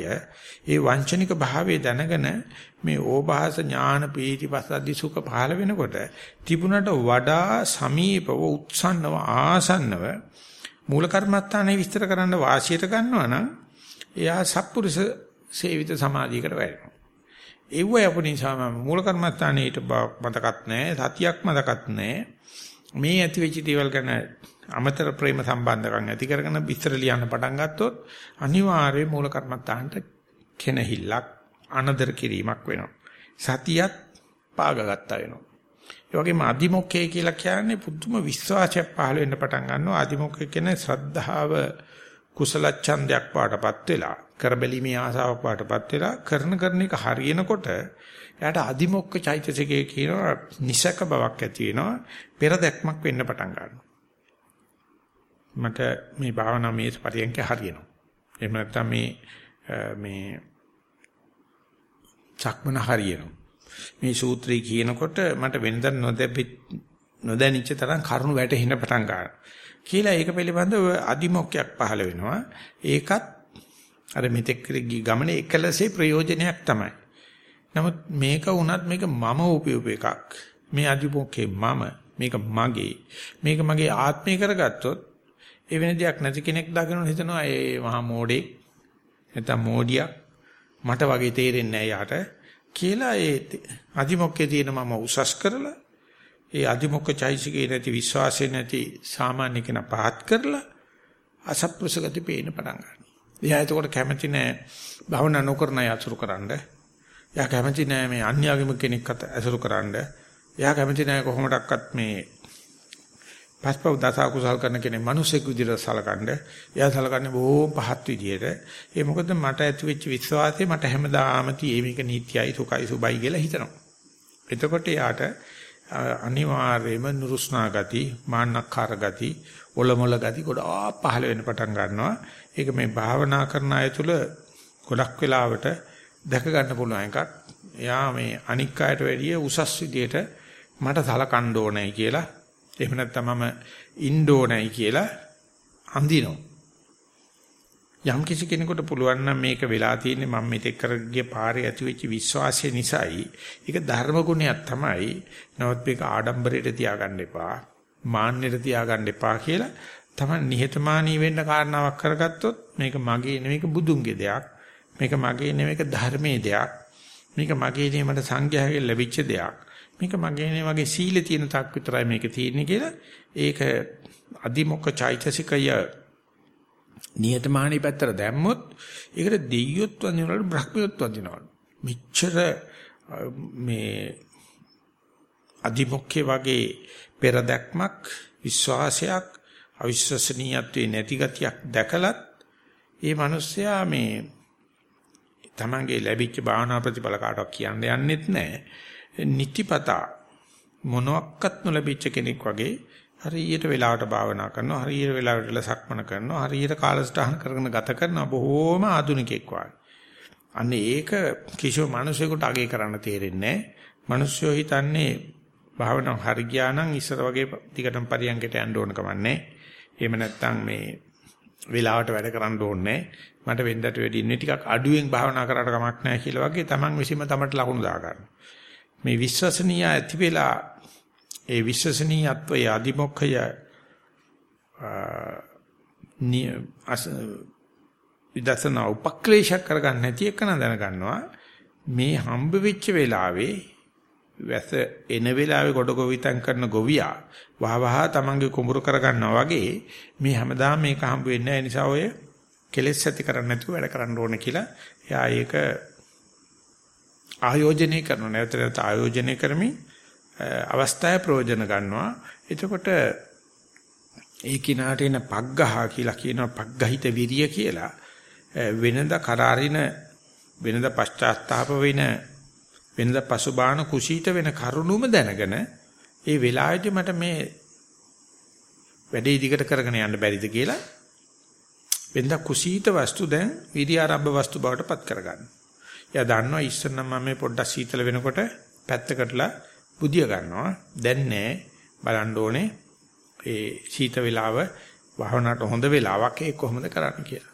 [SPEAKER 1] ඒ වංචනික භාවය දැනගෙන මේ ඕභාස ඥාන පීති පස්සද්ධි සුඛ පහළ වෙනකොට තිබුණට වඩා සමීපව උත්සන්නව ආසන්නව මූල කර්මත්තානේ විස්තර කරන්න වාසියට ගන්නවා නම් එයා සත්පුරුෂ සේවිත සමාධියකට වැටෙනවා. ඒව යපු නිසා මම මූල කර්මස්ථානයේට මතකත් නැහැ සතියක් මතකත් නැහැ. මේ ඇති වෙච්ච දේවල් ගැන අමතර ප්‍රේම සම්බන්ධකම් ඇති කරගෙන විස්තර ලියන්න පටන් ගත්තොත් අනිවාර්යයෙන් මූල කර්මස්ථානට කෙනහිල්ලක් අනදර කිරීමක් වෙනවා. සතියත් පාගගත්තා වෙනවා. ඒ වගේම අදිමොක්කේ කියලා කියන්නේ පුදුම විශ්වාසයක් පහළ වෙන්න පටන් ගන්නවා. අදිමොක්කේ කියන්නේ ශ්‍රද්ධාව කුසල ඡන්දයක් පාටපත් වෙලා කරබැලීමේ ආසාවක් පාටපත් වෙලා කරන කරන එක හරියනකොට එයාට අදිමොක්ක චෛතසිකයේ කියනවා නිසක බවක් ඇති වෙනවා පෙර දැක්මක් වෙන්න පටන් ගන්නවා. මට මේ භාවනා මේ පරියන්ක හරියනවා. එහෙම නැත්නම් මේ මේ චක්මන හරියනවා. මේ සූත්‍රය කියනකොට මට වෙනදා නොදැපි නොදැනිච්ච තරම් කරුණු වැටෙන්න පටන් ගන්නවා. කියලා ඒක පිළිබඳව අදිමොක්කයක් පහළ වෙනවා ඒකත් අර මෙතෙක් ගමනේ එකලසේ ප්‍රයෝජනයක් තමයි. නමුත් මේක වුණත් මේක මම උපයෝග එකක්. මේ අදිමොක්කේ මම මේක මගේ මේක මගේ ආත්මය කරගත්තොත් ඒ වෙන දෙයක් නැති කෙනෙක් දකින්න හිතනවා ඒ මහා මෝඩේ නැත්නම් මෝඩියක් මට වගේ තේරෙන්නේ නැහැ යාට කියලා ඒ අදිමොක්කේ තියෙන මම උසස් කරලා ඒ අදිමොක්ක චෛසිකේ නැති විශ්වාසය නැති සාමාන්‍ය කෙනා පහත් කරලා අසප්පුරුෂ ගති පේන්න පටන් ගන්නවා. එයා එතකොට කැමති නෑ භවනා නොකරන අය අසුරු කරන්න. එයා කැමති නෑ මේ අන්‍යාගම කෙනෙක් අසුරු කරන්න. එයා කැමති නෑ කොහොමඩක්වත් මේ පස්පව දස කුසල් කරන කෙනෙක් මිනිසෙක් විදිහට සලකන්න. එයා සලකන්නේ බොහොම පහත් විදිහට. ඒ මොකද මට ඇති වෙච්ච විශ්වාසය මට හැමදාම tie මේක නිට්යයි සුඛයි සුබයි කියලා හිතනවා. එතකොට යාට අනිවාර්යයෙන්ම නුරුස්නා ගති, මාන්නක්කාර ගති, ඔලොමොල ගති ගොඩාක් පහළ වෙන්න පටන් ගන්නවා. ඒක මේ භාවනා කරන අය තුල ගොඩක් වෙලාවට දැක ගන්න පුළුවන් එකක්. එයා මේ අනික් අයට වැඩිය උසස් විදියට මට සලකන්න ඕනයි කියලා එහෙම නැත්නම් මම ඉන්න ඕනයි කියලා අඳිනවා. යම් කිසි කෙනෙකුට පුළුවන් නම් මේක වෙලා තියෙන්නේ මම මෙතෙක් කරගිය පාරේ ඇති වෙච්ච විශ්වාසය නිසායි. ඒක ධර්ම ගුණයක් තමයි. නමුත් මේක ආඩම්බරයට තියාගන්න එපා. මාන්නයට තියාගන්න එපා කියලා තමයි නිහතමානී වෙන්න කාරණාවක් කරගත්තොත් මේක මගේ නෙමෙයි බුදුන්ගේ දෙයක්. මේක මගේ නෙමෙයි ධර්මයේ දෙයක්. මේක මගේ නෙමෙයි මට සංඝයාගෙන් ලැබිච්ච දෙයක්. මේක මගේ නෙමෙයි මගේ සීලේ තියෙන තාක් විතරයි මේක තියෙන්නේ කියලා ඒක අදිමොක්ක චෛතසිකය නියතමානී පැත්තට දැම්මොත් ඒකට දෙයියොත් වඳිනවලු බ්‍රහ්මියොත් වඳිනවලු. මෙච්චර මේ අදිමොක්කේ වගේ පෙරදැක්මක් විශ්වාසයක් අවිශ්වසනීයත්වයේ නැති ගතියක් දැකලත් ඒ මිනිස්සයා මේ තමන්ගේ ලැබිච්ච භාවනා ප්‍රතිඵල කාටවත් කියන්න යන්නෙත් නැහැ. නිතිපතා මොනක්වත් නොලැබිච්ච කෙනෙක් වගේ හරියට වෙලාවට භාවනා කරනවා හරියට වෙලාවට සක්මන කරනවා හරියට කාලසටහන කරගෙන ගත කරනවා බොහෝම ආධුනිකෙක් වගේ. අන්න ඒක කිසිම මිනිසෙකුට අගේ කරන්න තේරෙන්නේ නැහැ. මිනිස්සු හිතන්නේ භාවනාව හරි ගියා නම් ඉස්සර වගේ ටිකටම පරියන්කට යන්න ඕන කමන්නේ. එහෙම නැත්නම් මේ වෙලාවට වැඩ කරන්න ඕනේ මට වෙන්දට වැඩි ඉන්නේ ටිකක් අඩුවෙන් භාවනා කරාට කමක් නැහැ කියලා වගේ Taman විසීම තමට ලකුණු දා ගන්න. මේ විශ්වසනීය ඇති වෙලා ඒ විශ්වසනීයත්වයේ අදිමොක්ඛය විදර්ශනා උපක්ලේශ කරගන්න නැති එක නඳන ගන්නවා මේ හම්බ වෙච්ච වෙලාවේ වැස එන වෙලාවේ ගොඩ ගොවිතැන් කරන ගොවියා වහ වහ තමන්ගේ කුඹුරු කරගන්නවා වගේ මේ හැමදාම මේක හම්බ වෙන්නේ නැහැ. නිසා ඔය කෙලෙස් ඇති කරන්නේ නැතුව වැඩ කරන්න ඕනේ කියලා එයා ඒක ආයෝජනය කරනවා. නැවත නැවත ආයෝජනය කරමින් අවස්ථාවේ ප්‍රයෝජන ගන්නවා එතකොට ඒ කිනාට එන පග්ගහ කියලා කියනවා පග්ගහිත විරිය කියලා වෙනද කරාරින වෙනද පශ්චාත්තාප වෙන වෙනද පසුබාන කුසීත වෙන කරුණුම දැනගෙන ඒ වෙලාවේදී මට මේ වැඩේ දිගට කරගෙන යන්න බැරිද කියලා වෙනද කුසීත වස්තු දැන් විරි ආරම්භ වස්තු බවට පත් කරගන්න. එයා දන්නවා ඉස්සර නම් මම මේ පොඩ්ඩක් සීතල වෙනකොට පැත්තකටලා බුදිය ගන්නවා. දැන් නෑ බලන්න ඕනේ ඒ සීත වේලාව භාවනාවට හොඳ වෙලාවක් ඒ කොහොමද කරන්න කියලා.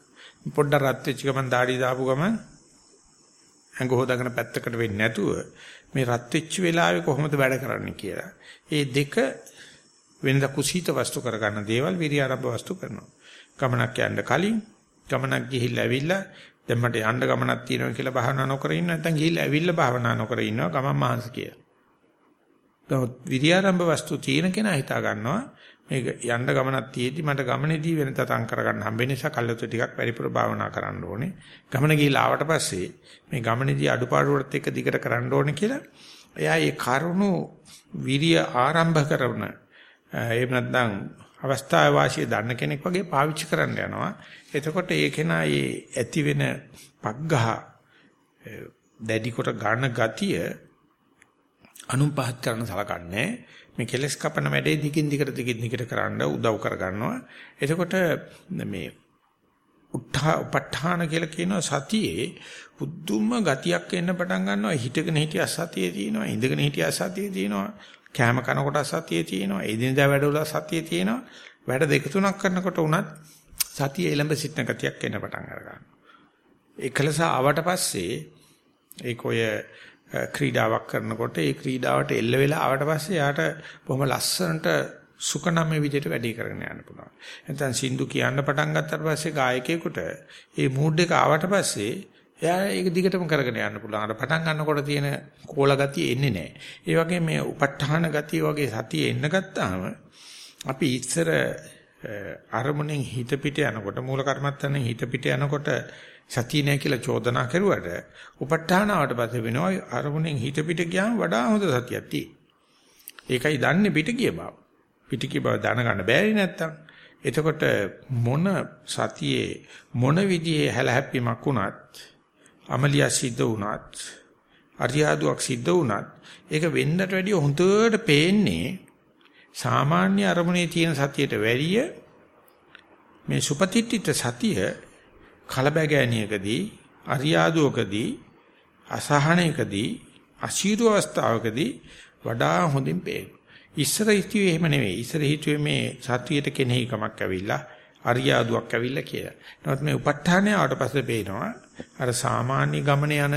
[SPEAKER 1] පොඩ්ඩක් රත් වෙච්ච ගමන් দাঁඩි දාපු ගමන් ඇඟ හොදාගෙන පැත්තකට වෙන්නේ නැතුව මේ රත් වෙච්ච වෙලාවේ කොහොමද වැඩ කරන්නේ කියලා. ඒ දෙක වෙනද කුසීත වස්තු කරගන්න දේවල් විරි ආරම්භ වස්තු කරනවා. ගමනක් යන්න කලින් ගමනක් ගිහිල්ලා ඇවිල්ලා දැන් මට යන්න ගමනක් තියෙනවා කියලා භාවනා නොකර ඉන්න නැත්නම් ගිහිල්ලා ඇවිල්ලා භාවනා නොකර ඉන්නවා ගමන් මහන්සි කියලා. නමුත් විරියාරම්භ වස්තු තියෙන කෙනා හිතා ගන්නවා මේක යන්න ගමනක් තියෙද්දි මට ගමනේදී වෙන තතං කරගන්න හම්බෙන නිසා කල්ලාතු ටිකක් පරිපූර්ණ භාවනා කරන්න ඕනේ. ගමන ගිහිලා ආවට පස්සේ මේ ගමනේදී අඩුපාඩුවට එක්ක දිගට කරන්න ඕනේ කියලා එයා ඒ කරුණු විරිය ආරම්භ කරන එහෙම නැත්නම් අවස්ථාවේ වාසිය දන්න කෙනෙක් වගේ පාවිච්චි කරන්න යනවා. එතකොට ඒ කෙනා ඒ ඇති වෙන පග්ගහ දැඩි කොට ගන්න ගතිය අනුපහත් කරන සලකන්නේ මේ කෙලස් කපන වැඩේ දිගින් දිගට දිගින් දිගට කරන්න උදව් කරගන්නවා. එතකොට මේ උත්හා උපඨාන කියලා කියන සතියේ පුදුම ගතියක් එන්න පටන් ගන්නවා. හිටගෙන හිටිය සතියේ තියෙනවා, ඉඳගෙන හිටිය සතියේ තියෙනවා, කැම කනකොට සතියේ තියෙනවා, එදිනදා වැඩවල සතියේ තියෙනවා. වැඩ දෙක තුනක් කරනකොට උනත් සතිය එළඹ සිටින ගතියක් එන්න පටන් අරගන්නවා. ඒකලස ආවට පස්සේ ඒක ඔය ක්‍රීඩාවක් කරනකොට ඒ ක්‍රීඩාවට එල්ල වෙලා ආවට පස්සේ යාට බොහොම ලස්සනට සුකනම විදිහට වැඩේ කරගෙන යන්න පුළුවන්. නැත්නම් සින්දු කියන්න පටන් ගත්තට පස්සේ ගායකයෙකුට ඒ මූඩ් එක ආවට පස්සේ එයා ඒක දිගටම කරගෙන යන්න පුළුවන්. අර පටන් ගන්නකොට තියෙන කෝල ගතිය එන්නේ නැහැ. ඒ වගේ මේ උප ဋ ාහන ගතිය වගේ සතිය එන්න ගත්තාම අපි ඉස්සර අරමුණෙන් හිත පිට යනකොට මූල කර්මත්තෙන් හිත පිට යනකොට සතිය නැහැ කියලා චෝදනා කරුවට උප ဋ ාහනාවට පස්සේ වෙනවා අරමුණෙන් හිත පිට ගියාම වඩා හොඳ සතියක් තියෙයි. ඒකයි දන්නේ පිට ගිය බව. පිට ගිය බව දැනගන්න බැරි නැත්තම් එතකොට මොන සතියේ මොන විදිහේ හැලහැප්පීමක් වුණත් අමලිය සිද්ධ වුණත් අරියාදුවක් සිද්ධ වුණත් ඒක වෙන්නට වැඩිය හොඳට පේන්නේ සාමාන්‍ය අරමුණේ තියෙන සතියට වැඩිය මේ සුපතිට්ඨිත සතිය කලබගෑනියකදී අරියාදුවකදී අසහනයකදී අශීරු අවස්ථාවකදී වඩා හොඳින් පේනවා. ඉස්සර හිතුවේ එහෙම නෙවෙයි. ඉස්සර හිතුවේ මේ සතියට කෙනෙහිකමක් ඇවිල්ලා අරියාදුවක් ඇවිල්ලා කියලා. නමුත් මේ උප ဋ ාණය ආවට පස්සේ පේනවා අර සාමාන්‍ය ගමන යන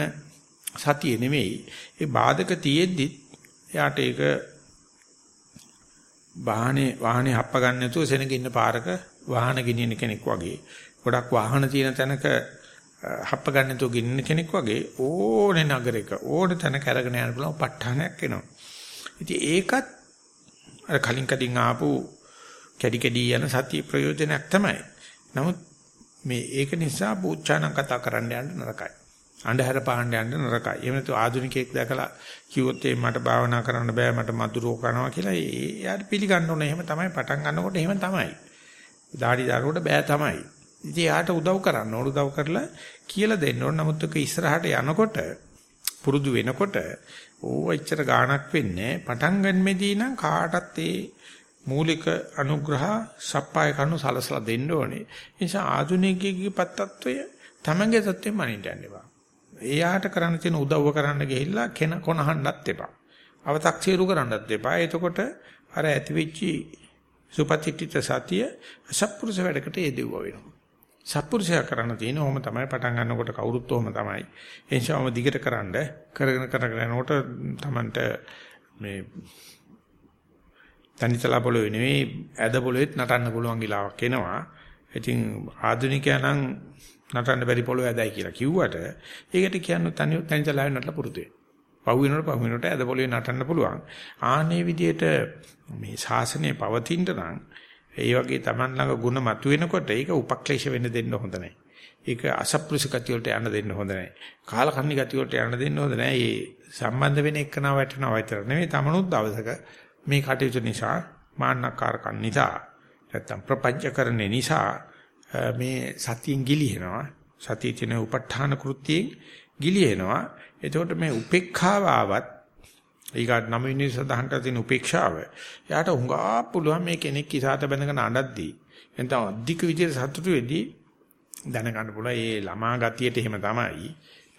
[SPEAKER 1] සතිය නෙවෙයි. ඒ බාධක තියෙද්දි එයාට ඒක වාහනේ වාහනේ හප්ප ගන්න නැතුව සෙනග ඉන්න පාරක වාහන ගෙනියන කෙනෙක් වගේ ගොඩක් වාහන තියෙන තැනක හප්ප ගන්න නැතුව ගෙනියන කෙනෙක් වගේ ඕනේ නගරයක ඕනේ තැනක අරගෙන යන්න පුළුවන් ප ဋ ාණයක් එනවා. ඉතින් ඒකත් අර කලින් කඩින් ආපු කැඩි කැඩි යන සතිය ප්‍රයෝජනයක් තමයි. නමුත් මේ ඒක නිසා බූච්චානම් කතා කරන්න යන්න නරකයි. අන්ධහර පාණ්ඩ යන්න නරකයි. එහෙම නැතු ආධුනිකයෙක් දැකලා කිව්වොත් ඒ මට භාවනා කරන්න බෑ මට මధుරෝ කරනවා කියලා එයාට පිළිගන්න ඕනේ. එහෙම තමයි පටන් ගන්නකොට එහෙම තමයි. දාඩි දානකොට බෑ තමයි. ඉතින් එයාට උදව් කරන්න ඕන උදව් කරලා කියලා දෙන්න ඕන. නමුත් ඒක ඉස්සරහට යනකොට පුරුදු වෙනකොට ඕව එච්චර ගාණක් වෙන්නේ පටන් ගන්නෙදී නම් කාටත් ඒ මූලික අනුග්‍රහ සප්පාය කණු සලසලා දෙන්න ඕනේ. ඒ නිසා ආධුනිකයෙකුගේ පත්තත්වය තමන්ගේ தත්වෙම මනින්න යන්න එපා. එයාට කරන්න තියෙන උදව්ව කරන්න ගිහිල්ලා කෙන කොනහන්නත් එපා. අව탁සීරු කරන්නත් එපා. එතකොට අර ඇතිවෙච්චි සුපතිත්‍ිත සතිය සත්පුරුෂ වැඩකට යෙදුවා වෙනවා. සත්පුරුෂයා කරන්න තියෙන ඕම තමයි පටන් ගන්නකොට කවුරුත් ඕම තමයි. ඒ නිසාම දිගට කරන්ඩ කරගෙන කරගෙන යනකොට Tamanට මේ තනිතලා පොළොවේ නෙවෙයි ඇද පොළොවේත් නටන්න පුළුවන් ගිලාවක් එනවා. ඉතින් ආධුනිකයා නම් නටන්න බැරි පොළොව ඇදයි කියලා කිව්වට ඒකට කියන්නේ තනි තනිතලා නටලා පුරුදු වෙන්න. පහු වෙනකොට පහු වෙනකොට ඇද පොළොවේ නටන්න පුළුවන්. ආනේ විදියට මේ ශාසනය පවතින්න නම් ඒ වගේ Taman ළඟ ಗುಣ මතුවෙනකොට ඒක උපක්ලේශ වෙන්න දෙන්න හොඳ නැහැ. ඒක අසප්පුරුෂ ගතිය වලට යන්න දෙන්න හොඳ නැහැ. කාලකන්ණි ගතිය වලට යන්න දෙන්න හොඳ නැහැ. මේ සම්බන්ධ වෙන එකනවා වැටෙනවා විතර නෙවෙයි තමනුත් දවසක මේ කටයුතු නිසා මාන්නකාරකම් නිසා නැත්තම් ප්‍රපංචකරණේ නිසා මේ සතියෙන් ගිලිනවා. සතිය තියෙන උප ဋ ාණ කෘත්‍යයෙන් ගිලිනවා. එතකොට මේ උපේක්ඛාව ආවත් ඊගාට නම වෙන්නේ සඳහන් කර තියෙන උපේක්ෂාව. එයාට හුඟා පුළුවන් මේ කෙනෙක් කිසాత බැඳගෙන අඬද්දී එතන අධික විදිහට සතුටු වෙදී දැනගන්න පුළුවන් මේ ළමා ගතියට එහෙම තමයි.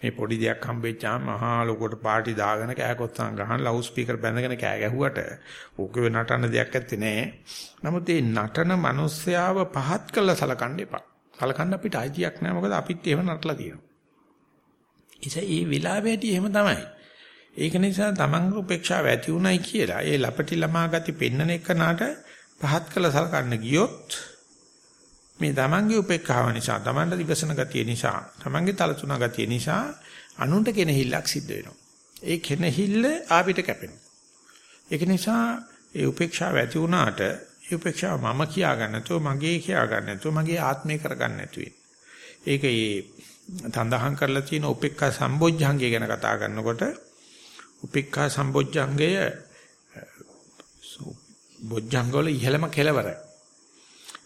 [SPEAKER 1] මේ පොඩි දෙයක් හම්බෙච්චාම මහා ලොකුවට පාටි දාගෙන කෑකොත්තන් ගහන ලවුඩ් ස්පීකර් බැඳගෙන කෑ ගැහුවට ඕකේ නටන දෙයක් ඇත්තේ නෑ. නමුත් මේ නටන මිනිස්යාව පහත් කළා සලකන්න එපා. සලකන්න අපිට අයිතියක් නෑ මොකද අපිත් එහෙම නටලා තියෙනවා. ඉතින් මේ විලාපයේදී එහෙම තමයි. ඒක නිසා තමන්ගේ උපේක්ෂාව ඇති උනායි කියලා ඒ ලපටි ළමා ගති පෙන්නන එකනට පහත් කළ සලකන්න ගියොත් මේ තමන්ගේ උපේක්ෂාව නිසා තමන්ට දිවසන ගතිය නිසා තමන්ගේ තලතුණ ගතිය නිසා අනුන්ට කෙනහිල්ලක් සිද්ධ වෙනවා. ඒ කෙනහිල්ල ආපිට කැපෙනවා. ඒක නිසා ඒ උපේක්ෂාව ඇති වුණාට ඒ උපේක්ෂාව මම කියා ගන්න නැතුව මගේ කියා ගන්න නැතුව මගේ ආත්මය කර ගන්න නැතුව. ඒක ඒ තඳහන් කරලා තියෙන උපේක්ඛා සම්බොජ්ජංගය ගැන කතා කරනකොට උපේක්ඛා සම්බොජ්ජංගය බොජ්ජංගවල ඉහළම කෙලවර.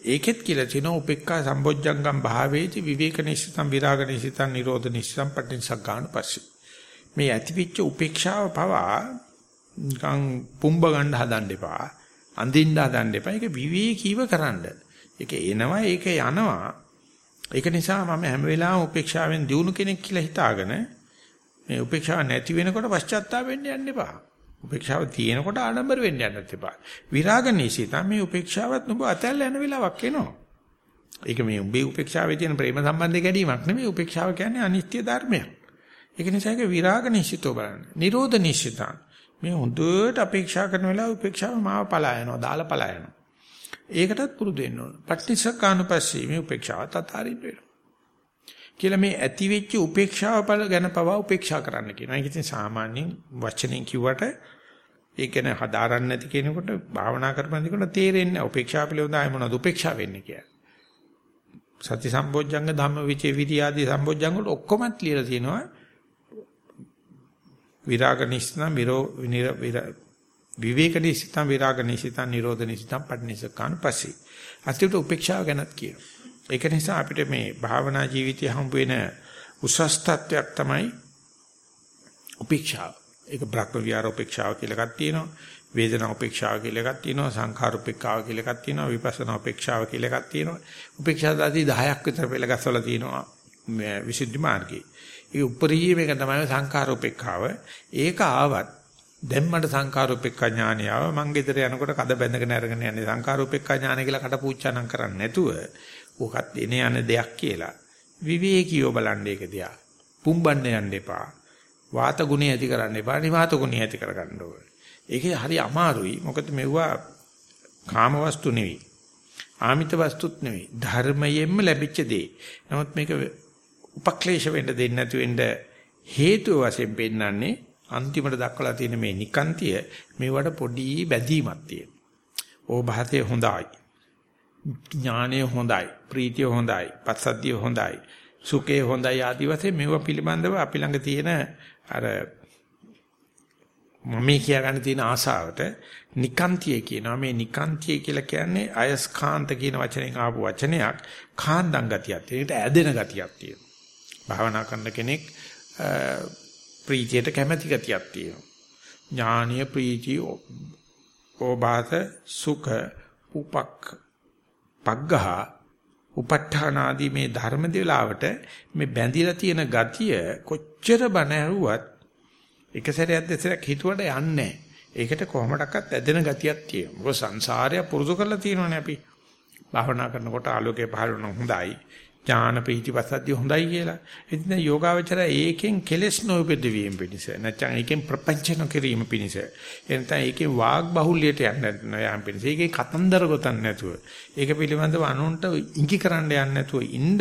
[SPEAKER 1] ඒකෙත් කියලා තියෙනවා උපේක්ඛා සම්බොජ්ජංගම් භාවේති විවේක නිශ්චිතම් විරාග නිශ්චිතම් නිරෝධ නිශ්චිතම් පටිච්චසක් ගන්න පස්සේ. මේ ඇතිවිච්ච උපේක්ෂාව පවා නිකන් පුම්බ ගන්න හදන්න එපා. අඳින්න හදන්න එපා. ඒක විවේකීව කරන්න. ඒක එනවා ඒක යනවා. ඒක නිසා මම හැම වෙලාවෙම උපේක්ෂාවෙන් දිනු කෙනෙක් කියලා හිතාගෙන මේ උපේක්ෂාව නැති වෙනකොට පශ්චාත්තාප වෙන්න යන්න එපා. උපේක්ෂාව තියෙනකොට ආඩම්බර වෙන්න යන්නත් එපා. විරාග නිසිතා මේ උපේක්ෂාවත් නුඹ අතල්ලා යන වෙලාවක් එනවා. ඒක මේ උඹේ උපේක්ෂාවේ තියෙන ප්‍රේම සම්බන්ධය ගැනීමක් නෙමෙයි උපේක්ෂාව කියන්නේ අනිත්‍ය ධර්මයක්. ඒක නිසා ඒක විරාග නිසිතෝ බලන්න. නිරෝධ නිසිතා. මේ හොඳට අපේක්ෂා කරන වෙලාව උපේක්ෂාව මාව පලා යනවා, දාලා පලා යනවා. ඒකටත් පුරුදු වෙන්න ඕන. පටිච්චසකානුපස්සී මේ උපේක්ෂාව තතරින් වෙනවා. කියලා මේ ඇති වෙච්ච උපේක්ෂාව බල ගැන පවා උපේක්ෂා කරන්න කියනවා. ඒක ඉතින් සාමාන්‍යයෙන් වචනෙන් කිව්වට ඒක ගැන හදාරන්න නැති කෙනෙකුට භාවනා කරපන්දිකොට තේරෙන්නේ නැහැ. උපේක්ෂා පිළිබඳව ආය මොනවද උපේක්ෂා වෙන්නේ කියලා. සති සම්බොජ්ජංග ධම්ම විචේ විරියාදී සම්බොජ්ජංග වල ඔක්කොමත් ලියලා තියෙනවා. විරාග නිස්සන විරෝ විවේක නිසිතං විරාග නිසිතං නිරෝධ නිසිතං පටිනිසකාන පස්සේ. අතිට උපේක්ෂාව ගැනත් කියනවා. ඒක නිසා අපිට මේ භාවනා ජීවිතය හම්බ වෙන උසස් තත්වයක් තමයි උපේක්ෂාව. ඒක බ්‍රහ්ම විහාර උපේක්ෂාව කියලා එකක් තියෙනවා. වේදනා උපේක්ෂාව කියලා එකක් තියෙනවා. සංඛාර උපේක්ෂාව කියලා එකක් තියෙනවා. විපස්සනා උපේක්ෂාව කියලා එකක් තියෙනවා. උපේක්ෂා දාති 10ක් විතර පෙළගස්සලා තියෙනවා. විසුද්ධි මාර්ගයේ. ඒ උපරිම එක තමයි සංඛාර උපේක්ෂාව. ඒක ආවත් දැන් මට සංඛාරූපෙක්ඛ ඥානය ආව මං ගෙදර යනකොට කද බැඳගෙන අරගෙන යන්නේ සංඛාරූපෙක්ඛ ඥානය කියලා කට පූජානම් කරන්නේ නැතුව ඕකත් එන යන දෙයක් කියලා. විවේකීව බලන්න ඒක දිහා. පුම්බන්න යන්න එපා. වාත ගුණය ඇති කරන්න එපා. නිවාත ගුණය ඇති කරගන්න ඕනේ. ඒකේ හරි අමාරුයි. මොකද මෙවුවා කාම වස්තු නෙවෙයි. ආමිත වස්තුත් නෙවෙයි. ධර්මයෙන්ම ලැබිච්ච දේ. නමුත් මේක උපක්ලේශ වෙන්න දෙන්නේ නැතු වෙන්න හේතුව වශයෙන් පෙන්වන්නේ අන්තිමට දක්වලා තියෙන මේ නිකාන්තිය මේවට පොඩි බැඳීමක් තියෙනවා. ඕභාතය හොඳයි. ඥානය හොඳයි, ප්‍රීතිය හොඳයි, පස්සද්ධිය හොඳයි, සුඛය හොඳයි ආදි වශයෙන් මේවා පිළිබඳව අපි ළඟ තියෙන අර මම කියා ගන්න තියෙන ආසාවට නිකාන්තිය කියනවා. මේ නිකාන්තිය කියලා කියන්නේ අයස්කාන්ත කියන වචනෙන් ආපු වචනයක්. කාන්දම් ගතියක් තියෙන. ඒකට ඇදෙන ගතියක් තියෙනවා. භාවනා කරන කෙනෙක් ප්‍රීතියට කැමැති ගතියක් තියෙනවා. ඥානීය ප්‍රීතිය ඕබාත සුඛ උපක් පග්ගහ උප ဋ ාණ ආදී මේ ධර්ම දෙලාවට මේ බැඳිලා තියෙන ගතිය කොච්චර බණ ඇහුවත් එක සැරයක් දෙසරක් හිතුවට යන්නේ ඒකට කොහොමඩක්වත් ඇදෙන ගතියක් තියෙනවා. මොකද සංසාරය පුරුදු කරලා තියෙනවානේ අපි. භාවනා කරනකොට ආලෝකය පහළ වෙන හොඳයි. ඥාන ප්‍රීතිපසද්දී හොඳයි කියලා. ඉතින් යෝගාවචරය ඒකෙන් කෙලස් නොඋපද වීම පිණිස නැත්නම් ඒකෙන් ප්‍රපංචන කිරීම පිණිස එනතන ඒකෙන් වාග් බහුල්‍යයට යන්න යාම් පිණිස ඒකේ කතන්දර ගොතන්න නැතුව ඒක පිළිබඳව අනුන්ට ඉඟි කරන්න යන්න නැතුව ඉන්න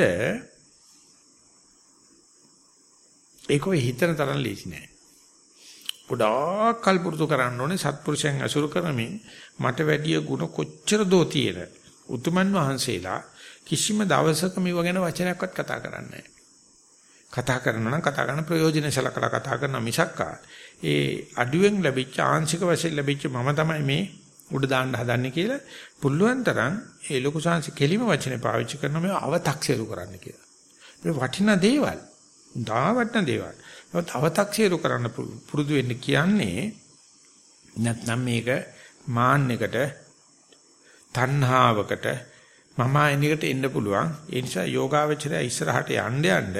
[SPEAKER 1] ඒක ඔය හිතන තරම් ලේසි නෑ. ගොඩාක් කල් පුරුදු කරන්න ඕනේ සත්පුරුෂයන් අසුරු කරමින් මට වැඩිය ಗುಣ කොච්චර දෝ තියෙන උතුමන් වහන්සේලා කිසිම දවසක මේව ගැන වචනයක්වත් කතා කරන්නේ කතා කරනවා නම් කතා කරන ප්‍රයෝජන සලකලා කතා කරන මිසක්කා ඒ අඩුවෙන් ලැබිච්ච ආංශික වශයෙන් ලැබිච්ච මම තමයි මේ උඩ දාන්න හදන්නේ කියලා පුළුවන් තරම් ඒ ලොකු සංසි කෙලිම වචනේ පාවිච්චි කරන මේ අව탁සිරු කරන්න කියලා. මේ වටිනා දේවල්, දා වටිනා දේවල්. ඒවත් අව탁සිරු කරන්න පුරුදු වෙන්න කියන්නේ නැත්නම් මේක මාන්නයකට, තණ්හාවකට, මම අයිනකට එන්න පුළුවන්. ඒ නිසා යෝගාවචරය ඉස්සරහට යන්න යන්න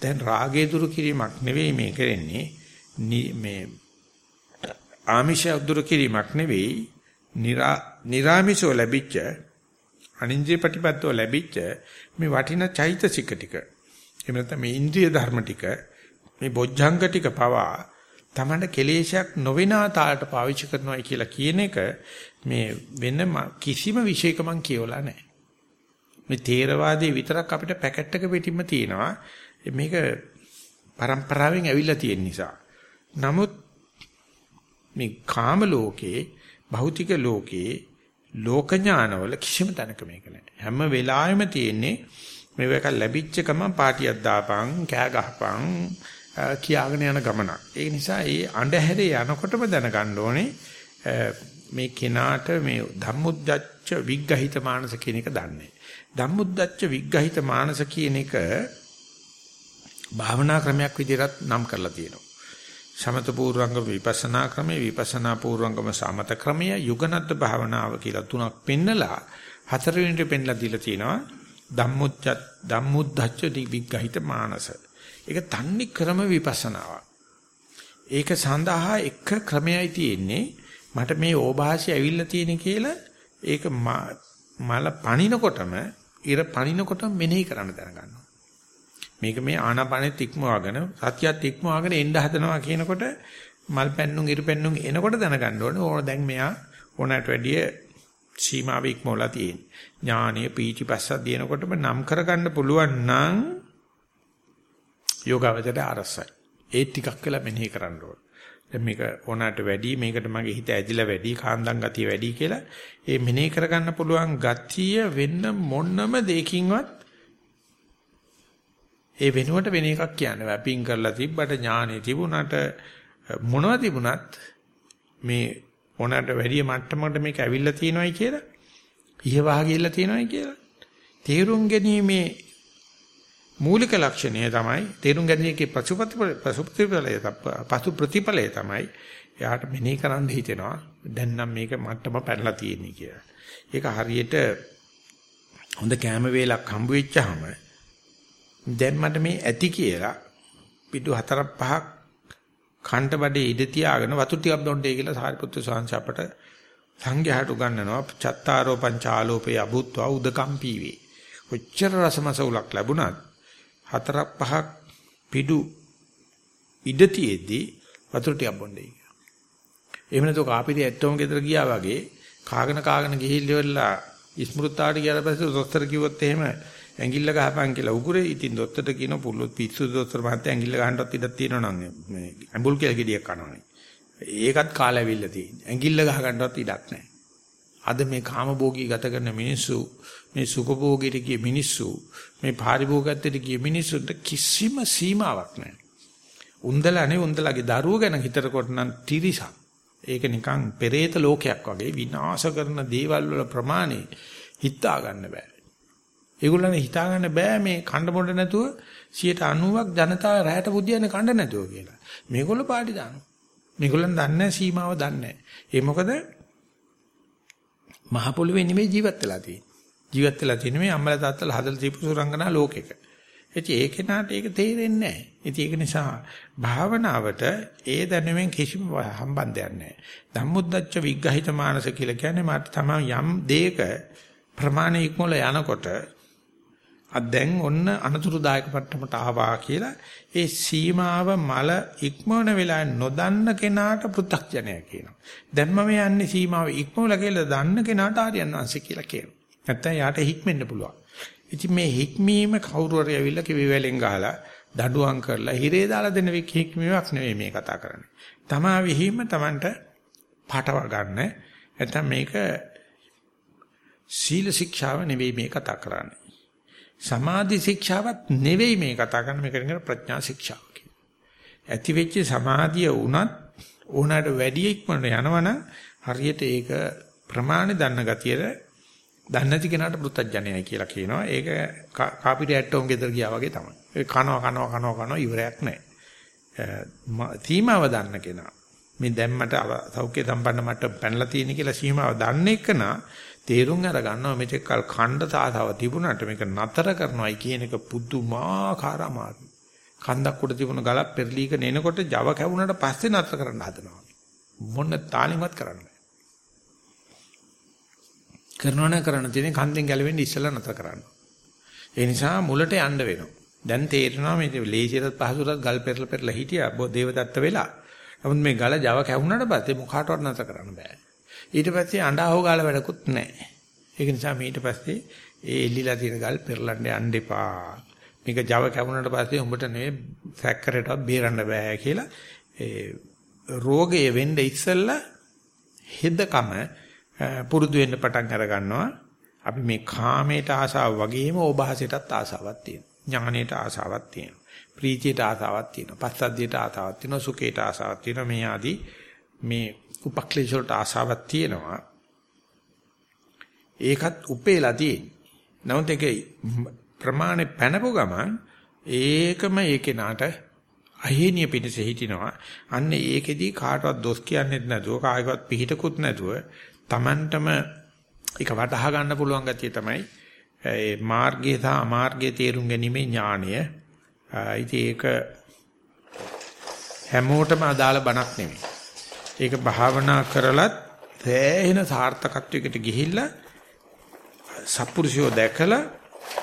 [SPEAKER 1] දැන් රාගය දුරු කිරීමක් නෙවෙයි මේ කරන්නේ. මේ ආමිෂය දුරු කිරීමක් නෙවෙයි නිරාමිෂව ලැබිච්ච අනින්ද්‍රිය ප්‍රතිපත්තව ලැබිච්ච මේ වටිනා චෛතසික ටික එහෙම නැත්නම් මේ ඉන්ද්‍රිය ධර්ම ටික මේ බොජ්ජංග ටික පවා තමන්ට කෙලේශයක් නොවන තාලට පාවිච්චි කරනවා කියලා කියන එක මේ වෙන කිසිම විශේෂක මං කියවලා නැහැ. මේ තේරවාදී විතරක් අපිට පැකට් එක පිටින්ම තියෙනවා. මේක પરම්පරාවෙන් ඇවිල්ලා තියෙන නිසා. නමුත් මේ කාම ලෝකේ භෞතික ලෝකේ ලෝක ඥානවල කිසිම තැනක මේක නැහැ. හැම වෙලාවෙම තියෙන්නේ මේක ලැබිච්ච ගමන් පාටියක් දාපන්, කෑ ගහපන් කියාගෙන යන ගමනක්. ඒ නිසා ඒ අඳුරේ යනකොටම දැනගන්න ඕනේ මේ කෙනාට මේ ධම්මුද්දච්ච විග්ගහිත මානස කියන එක දන්නේ. ධම්මුද්දච්ච විග්ගහිත මානස කියන එක භාවනා ක්‍රමයක් විදිහට නම් කරලා තියෙනවා. සමත පූර්වංගම විපස්සනා ක්‍රමය විපස්සනා පූර්වංගම සමත ක්‍රමය යුගනත් භාවනාව කියලා තුනක් පෙන්නලා හතරවෙනිට පෙන්නලා දීලා තියෙනවා ධම්මුච්ච ධම්මුද්ධච්ච විග්ගහිත මානස. ඒක තන්නේ ක්‍රම විපස්සනාවක්. ඒක සඳහා එක ක්‍රමයයි තියෙන්නේ මට මේ ඕභාෂය ඇවිල්ලා තියෙන කියලා ඒක මල පණිනකොටම ඉර පණිනකොටම මෙනෙහි කරන්න දැනගන්නවා. මේක මේ ආනාපානෙත් ඉක්මවාගෙන සතියත් ඉක්මවාගෙන එන්න හදනවා කියනකොට මල් පැන්නුම් ඉරු පැන්නුම් එනකොට දැනගන්න ඕනේ ඕන දැන් මෙයා ඕනට වැඩිය සීමාව ඉක්මවලා තියෙන. ඥානීය පීචිපස්සක් දිනකොටම නම් කරගන්න පුළුවන් නම් යෝගාවචරය අරසයි. ඒ ටිකක් වෙලා මෙනෙහි කරන්න ඕන. දැන් මේක ඕනට වැඩි මේකට මගේ හිත ඇදිලා වැඩි කාන්දම් ගතිය වැඩි කියලා ඒ මෙනෙහි කරගන්න පුළුවන් ගතිය වෙන්න මොනම දෙයකින්වත් ඒ වෙනුවට වෙන එකක් කියන්නේ බෑ. පින් කරලා තිබ්බට ඥානෙ තිබුණාට මොනවද තිබුණත් මේ මොනකට වැඩි මට්ටමකට මේක ඇවිල්ලා තියෙනවයි කියලා ඉහවහ ගිහිල්ලා තියෙනවයි කියලා තේරුම් ගැනීමේ මූලික ලක්ෂණය තමයි තේරුම් ගැනීමේ පසුපතිපලය පසුපතිපලය පසු ප්‍රතිපලය තමයි එයාට මෙනෙහි කරන්න හිතෙනවා දැන් නම් මේක මට්ටම පැනලා තියෙන්නේ කියලා. ඒක හරියට හොඳ කැම වේලක් හම්බ වෙච්චාම දැන් මට මේ ඇති කියලා පිටු හතරක් පහක් කන්ට බඩේ ඉඳ තියාගෙන වතු ටිකක් බොන්නයි කියලා සාරිපුත්‍ර ස්වාමීන් අපට සංඝයාට උගන්වනවා චත්තාරෝ පංචාලෝපේ අභුත්වා උදකම්පී වේ. කොච්චර රසමස උලක් ලැබුණත් හතරක් පහක් පිටු ඉඳ තියේදී වතු ටිකක් බොන්නයි. එහෙම නැත්නම් කාපිරි ඇත්තෝම ගෙදර ගියා වගේ කාගෙන කාගෙන ගිහිල්ලා ඉස්මෘතාට ගියාට පස්සේ දොස්තර කිව්වොත් එහෙම ඇඟිල්ල ගහපන් කියලා උගුරේ ඉතින් දොස්තරට කියන පුල්ලොත් පිස්සු දොස්තර මහත්තයා ඇඟිල්ල ගහන්නවත් ඉඩක් තියෙනවා නම් මේ ඇඹුල් කියලා ගෙඩියක් කනවනේ. ඒකත් කාලැවිල්ල තියෙන. ඇඟිල්ල ගහ ගන්නවත් ඉඩක් නැහැ. අද මේ කාමභෝගී ගත කරන මිනිස්සු මේ සුඛභෝගීට ගිය මිනිස්සු මේ පාරිභෝගිකත්වයට ගිය මිනිස්සුන්ට කිසිම සීමාවක් නැහැ. උන්දලානේ උන්දලාගේ දරුවෝ ගැන හිතනකොට නම් තිරිසක්. ඒක නිකන් පෙරේත ලෝකයක් වගේ විනාශ කරන දේවල් වල ප්‍රමාණය හිතා ගන්න බෑ. ඒගොල්ලන් හිතා ගන්න බෑ මේ කණ්ඩ මොඩ නැතුව 90ක් ජනතාව රැයට බුදියන්නේ කණ්ඩ නැතුව කියලා. මේගොල්ලෝ පාටි දානවා. මේගොල්ලන් දන්නේ සීමාව දන්නේ ඒ මොකද මහ පොළොවේ නෙමෙයි ජීවත් වෙලා තියෙන්නේ. ජීවත් වෙලා තියෙන්නේ මේ අම්මලා තාත්තලා හදලා දීපු සුරංගනා ලෝකෙක. ඉතින් ඒ කෙනාට ඒක තේරෙන්නේ නැහැ. ඉතින් ඒක නිසා භාවනාවට ඒ දැනුමෙන් කිසිම සම්බන්ධයක් නැහැ. ධම්මුද්දච්ච විග්‍රහිත මානස කියලා කියන්නේ මට තමයි යම් දෙයක ප්‍රමාණ ඉක්මවල යනකොට අද දැන් ඔන්න අනතුරුදායක පට්ටමට ආවා කියලා ඒ සීමාව මල ඉක්මවන වෙලාවේ නොදන්න කෙනාට පෘථග්ජනය කියනවා. දැන් මම යන්නේ සීමාව ඉක්මවලා කියලා දන්න කෙනාට ආර්යයන් වංශය කියලා කියනවා. නැත්තම් යාට හික්මෙන්න පුළුවන්. ඉතින් මේ හික්මීම කවුරු හරි ඇවිල්ලා කිවිවැලෙන් ගහලා දඬුවම් කරලා හිරේ දාලා දෙන හික්මීමක් නෙවෙයි මේ කතා කරන්නේ. තමා විහිම Tamanට පාටව ගන්න. නැත්තම් මේක සීල ශික්ෂාව නෙවෙයි මේ කතා කරන්නේ. සමාධි ශික්ෂාවත් නෙවෙයි මේ කතා කරන්නේ මේක කියන ප්‍රඥා ශික්ෂාව කියලා. ඇති වෙච්ච සමාධිය වුණත් ඕනකට වැඩි ඉක්මනට යනවනම් හරියට ඒක ප්‍රමාණය දන්න ගතියට දන්නේ නැති කෙනාට පුත්තජනයයි කියලා කියනවා. ඒක කාපිරි ඇට්ටෝම් ගෙදර ගියා වගේ තමයි. ඒ කනවා කනවා කනවා කනවා ඉවරයක් නැහැ. සීමාව දන්න කෙනා මේ දැම්මට සෞඛ්‍ය සම්පන්න මට්ටම පැනලා තියෙන කියලා සීමාව දන්න එකනා තේරුම් අර ගන්නවා මෙතෙක් කල ඛණ්ඩ තාතාව තිබුණාට මේක නතර කරනවායි කියන එක පුදුමාකාර අමාරුයි. කන්දක් උඩ තිබුණ ගලක් පෙරලීගෙන එනකොට Java කැවුනට පස්සේ නතර කරන්න හදනවා. මොන තාලිමත් කරන්නේ. කරනවා නම් කරන්න තියෙන්නේ කන්දෙන් ගැලවෙන්න ඉස්සෙල්ලා නතර කරන්න. ඒ නිසා මුලට යන්න වෙනවා. දැන් තේරෙනවා මේ ලේසියට පහසුරත් ගල් පෙරල පෙරලා හිටියා දේවදත්ත වෙලා. නමුත් මේ ගල Java කැවුනට පස්සේ මොකාටවත් නතර කරන්න බෑ. ඊට පස්සේ අඬාහෝ ගාලා වැඩකුත් නැහැ. ඒක නිසා ඊට පස්සේ ඒ එල්ලිලා තියෙන ගල් පෙරලන්න යන්න එපා. මේක Java කැවුනට පස්සේ උඹට නෙවෙයි සැක්කරයටවත් බේරන්න බෑ කියලා ඒ රෝගය වෙන්න ඉස්සෙල්ලා හෙදකම පුරුදු වෙන්න පටන් අර ගන්නවා. අපි මේ කාමයට ආසාව වගේම ඕභාසයටත් ආසාවක් තියෙනවා. ඥානයට ආසාවක් තියෙනවා. ප්‍රීතියට ආසාවක් තියෙනවා. පස්සද්ධියට ආසාවක් තියෙනවා. සුඛයට ආසාවක් තියෙනවා. මේ ආදී මේ උපක්ලේශ වලට ආසාවක් තියෙනවා. ඒකත් උපේලා තියෙන්නේ. නමුත් ඒක ප්‍රමාණය පැනපු ගමන් ඒකම ඒකේ නාට අහේනිය පිටස හිටිනවා. අන්න ඒකෙදි කාටවත් දොස් කියන්නෙත් නැතුව කායකවත් පිහිටකුත් නැතුව Tamanටම ඒක වටහා ගන්න පුළුවන් ගතිය තමයි ඒ මාර්ගය සහ අමාර්ගය තේරුම් ගැනීමේ ඥාණය. Eh, ඉතින් ඒක හැමෝටම අදාළ බණක් නෙමෙයි. ඒක භාවනා කරලත් සෑහෙන සාර්ථකත්වයකට ගිහිල්ලා සත්පුරුෂයෝ දැකලා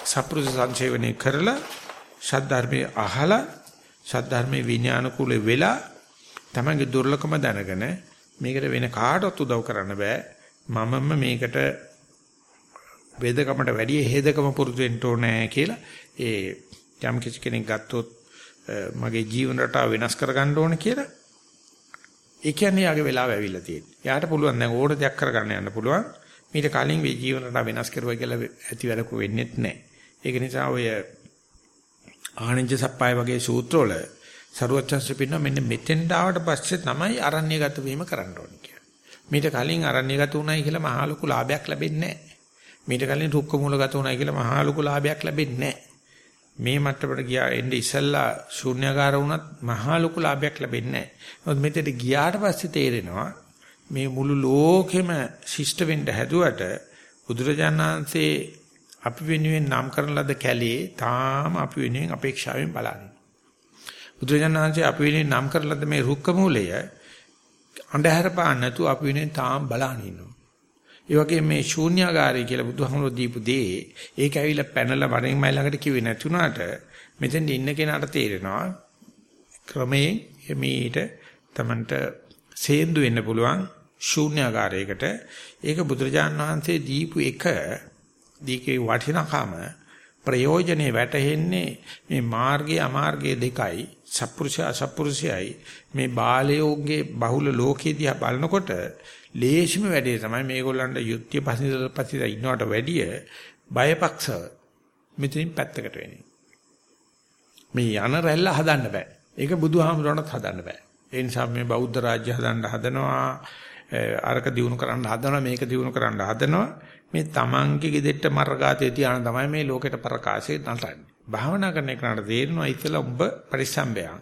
[SPEAKER 1] සත්පුරුෂ සංසේවනයේ කරලා ශාද්ධර්මයේ අහලා ශාද්ධර්මයේ විඥානකුල වෙලා තමන්ගේ දුර්ලභම දැනගෙන මේකට වෙන කාටවත් උදව් කරන්න බෑ මමම මේකට වේදකමට වැඩි හේදකම පුරුදු වෙන්න ඕනේ කියලා ඒ යම් කිසි කෙනෙක් ගත්තොත් මගේ ජීවන රටාව වෙනස් කරගන්න ඕනේ කියලා ඒ කියන්නේ යාගේ වෙලාව ඇවිල්ලා තියෙන්නේ. යාට පුළුවන් දැන් ඕන දෙයක් කරගන්න යන්න පුළුවන්. මීට කලින් මේ ජීවන රටාව වෙනස් කරුවා කියලා ඇති වැඩක වෙන්නේත් නැහැ. ඒක නිසා ඔය ආනන්ද සප්පයි වගේ සූත්‍රවල සරුවචන්සේ පින්න මෙන්න මෙතෙන්ට ආවට පස්සේ තමයි අරණ්‍යගත වීම කරන්න ඕනේ කියලා. මීට කලින් අරණ්‍යගත උනායි කියලා මහා ලොකු ලාභයක් ලැබෙන්නේ නැහැ. මීට කලින් රුක්ක මූලගත උනායි කියලා මහා ලොකු ලාභයක් ලැබෙන්නේ නැහැ. මේ මට්ටමට ගියා එන්නේ ඉස්සල්ලා ශූන්‍යකාර වුණත් මහා ලොකු ලාභයක් ලැබෙන්නේ නැහැ. මොකද මෙතෙට ගියාට පස්සේ තේරෙනවා මේ මුළු ලෝකෙම ශිෂ්ට වෙන්න හැදුවට බුදුරජාණන්සේ අපි වෙනුවෙන් නම් කරන ලද කැලේ තාම අපි වෙනුවෙන් අපේක්ෂාවෙන් බලන්නේ. බුදුරජාණන්සේ අපි වෙනුවෙන් නම් කරන ලද මේ රුක්ක මූලය අන්ධහැර පාන්න නැතුව අපි වෙනුවෙන් තාම බලන ඉන්නවා. ඒ වගේ මේ ශූන්‍යාගාරය කියලා බුදුහාමුදුරුවෝ දීපු දේ ඒක ඇවිල්ලා පැනලා වරෙන් මයි ළඟට කිව්වේ නැතුණාට මෙතෙන් ඉන්න කෙනාට තේරෙනවා ක්‍රමයෙන් මේට තමන්ට සේන්දු වෙන්න පුළුවන් ශූන්‍යාගාරයකට ඒක බුදුරජාන් වහන්සේ දීපු එක දීකේ වටිනාකම ප්‍රයෝජනේ වැටහෙන්නේ මේ මාර්ගය අමාර්ගය දෙකයි සත්පුරුෂය අසත්පුරුෂයයි මේ බාලයෝගේ බහුල ලෝකයේ දිහා බලනකොට ලේසිම වැඩේ තමයි මේගොල්ලන්ට යුක්තිය පසින්දල පසින්ද ඉන්නවට වැඩිය බයපක්ෂව මෙතනින් පැත්තකට වෙන්නේ. මේ යන රැල්ල හදන්න බෑ. ඒක බුදුහාමුදුරණත් හදන්න බෑ. ඒ නිසා මේ බෞද්ධ රාජ්‍ය හදන්න හදනවා, අරක දිනු කරන්න හදනවා, මේක දිනු කරන්න හදනවා. මේ තමන්ගේ ගෙදෙට්ට මර්ගාතේ තියාන තමයි මේ ලෝකෙට ප්‍රකාශය නටන්නේ. භාවනා කරන එකට තේරෙනවා ඉතලා උඹ පරිසම්බයං.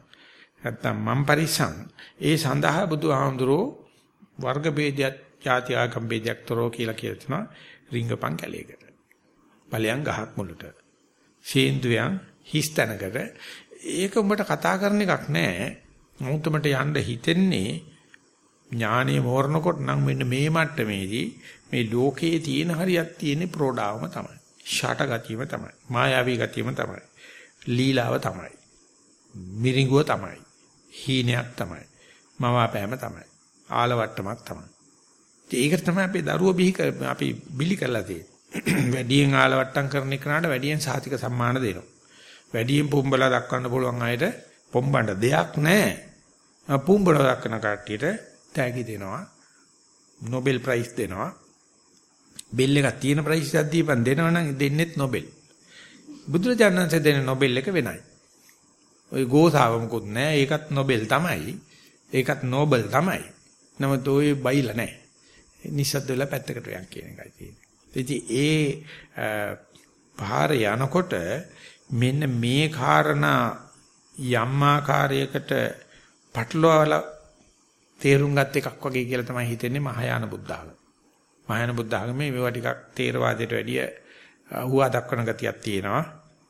[SPEAKER 1] නැත්තම් මම් පරිසම්. ඒ සඳහා බුදුහාමුදුරෝ වර්ග ભેදයක්, ಜಾති ආගම් ભેදයක් තොරෝ කියලා කියලා තිනවා රිංගපං කැලේකට. ඵලයන් ගහක් මුලට. සීන්දුවයන් හිස් තැනකට. ඒක උඹට කතා කරන එකක් නෑ. මුතුමට යන්න හිතෙන්නේ ඥානෙ මෝරනකොට නම් මෙන්න මේ මට්ටමේදී මේ ලෝකයේ තියෙන හරියක් තියෙන ප්‍රෝඩාවම තමයි. ෂාට ගතියම තමයි. මායාවී ගතියම තමයි. ලීලාව තමයි. මිරිඟුව තමයි. හීනයක් තමයි. මවාපෑම තමයි. ආලවට්ටමක් තමයි. ඒකට තමයි අපේ දරුවෝ බිහි අපි බිලි කරලා තියෙන්නේ. වැඩියෙන් ආලවට්ටම් කරන එකනට වැඩියෙන් සාතික සම්මාන දෙනවා. වැඩියෙන් පුම්බලා දක්වන්න පුළුවන් අයට පොම්බන්න දෙයක් නැහැ. පුම්බලා දක්වන කට්ටියට තෑගි දෙනවා. Nobel Prize දෙනවා. බෙල් එකක් තියෙන ප්‍රයිස් එකක් දීපන් දෙනවනම් දෙන්නෙත් Nobel. බුදුරජාණන්සේ දෙන නොබෙල් එක වෙනයි. ওই ගෝසාව මොකුත් නැහැ. ඒකත් නොබෙල් තමයි. ඒකත් නෝබල් තමයි. නමුත් ওই බයිලා නැහැ. නිස්සද්ද වෙලා පැත්තකට යන් කියන එකයි තියෙන්නේ. ඉතින් ඒ පාර යනකොට මෙන්න මේ කාරණා යම් ආකාරයකට පටලවාලා තේරුම් ගත් එකක් වගේ කියලා තමයි හිතෙන්නේ මහායාන බුද්ධ ආගම. මහායාන බුද්ධ ආගමේ මේවා ටිකක් තේරවාදයට වැඩිය හුවා දක්වන ගතියක් තියෙනවා.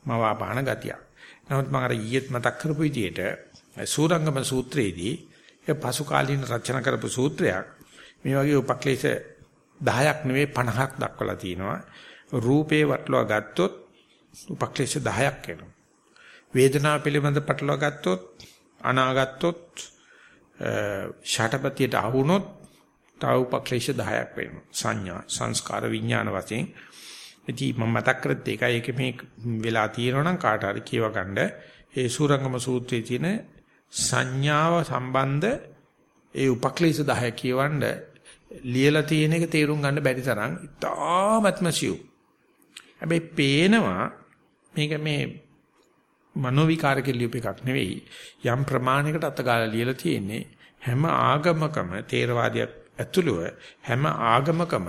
[SPEAKER 1] මවාපාන ගතියක්. නමුත් මම අර ඊයේත් මතක් කරපු විදිහට සූරංගම සූත්‍රයේදී ඒ පසු කාලීන රචනා කරපු සූත්‍රයක් මේ වගේ උපක්ලේශ 10ක් නෙවෙයි 50ක් දක්වලා තිනවා. රූපේ වටලවා ගත්තොත් උපක්ලේශ 10ක් එනවා. වේදනාව පිළිබඳ පටලවා ගත්තොත් අනාගත්තොත් ෂටපතියට අහුනොත් තව උපක්ලේශ 10ක් වෙනවා. සංඥා, සංස්කාර, විඥාන වශයෙන්. ඉතින් මම මතක් කරත් ඒකයි ඒක මේ වෙලා තියෙනවා නම් කාට හරි කියව ගන්න ඒ සූරංගම සූත්‍රයේ තියෙන සංඥාව සම්බන්ධ ඒ උපක්ලේශ 10 කියවන්න ලියලා තියෙන එක තේරුම් ගන්න බැරි තරම් ඉතාමත්ම සියු. හැබැයි පේනවා මේක මේ මනෝ විකාරක ලියුප එකක් නෙවෙයි යම් ප්‍රමාණයකට අතගාලා ලියලා තියෙන්නේ හැම ආගමකම තේරවාදියක් ඇතුළුව හැම ආගමකම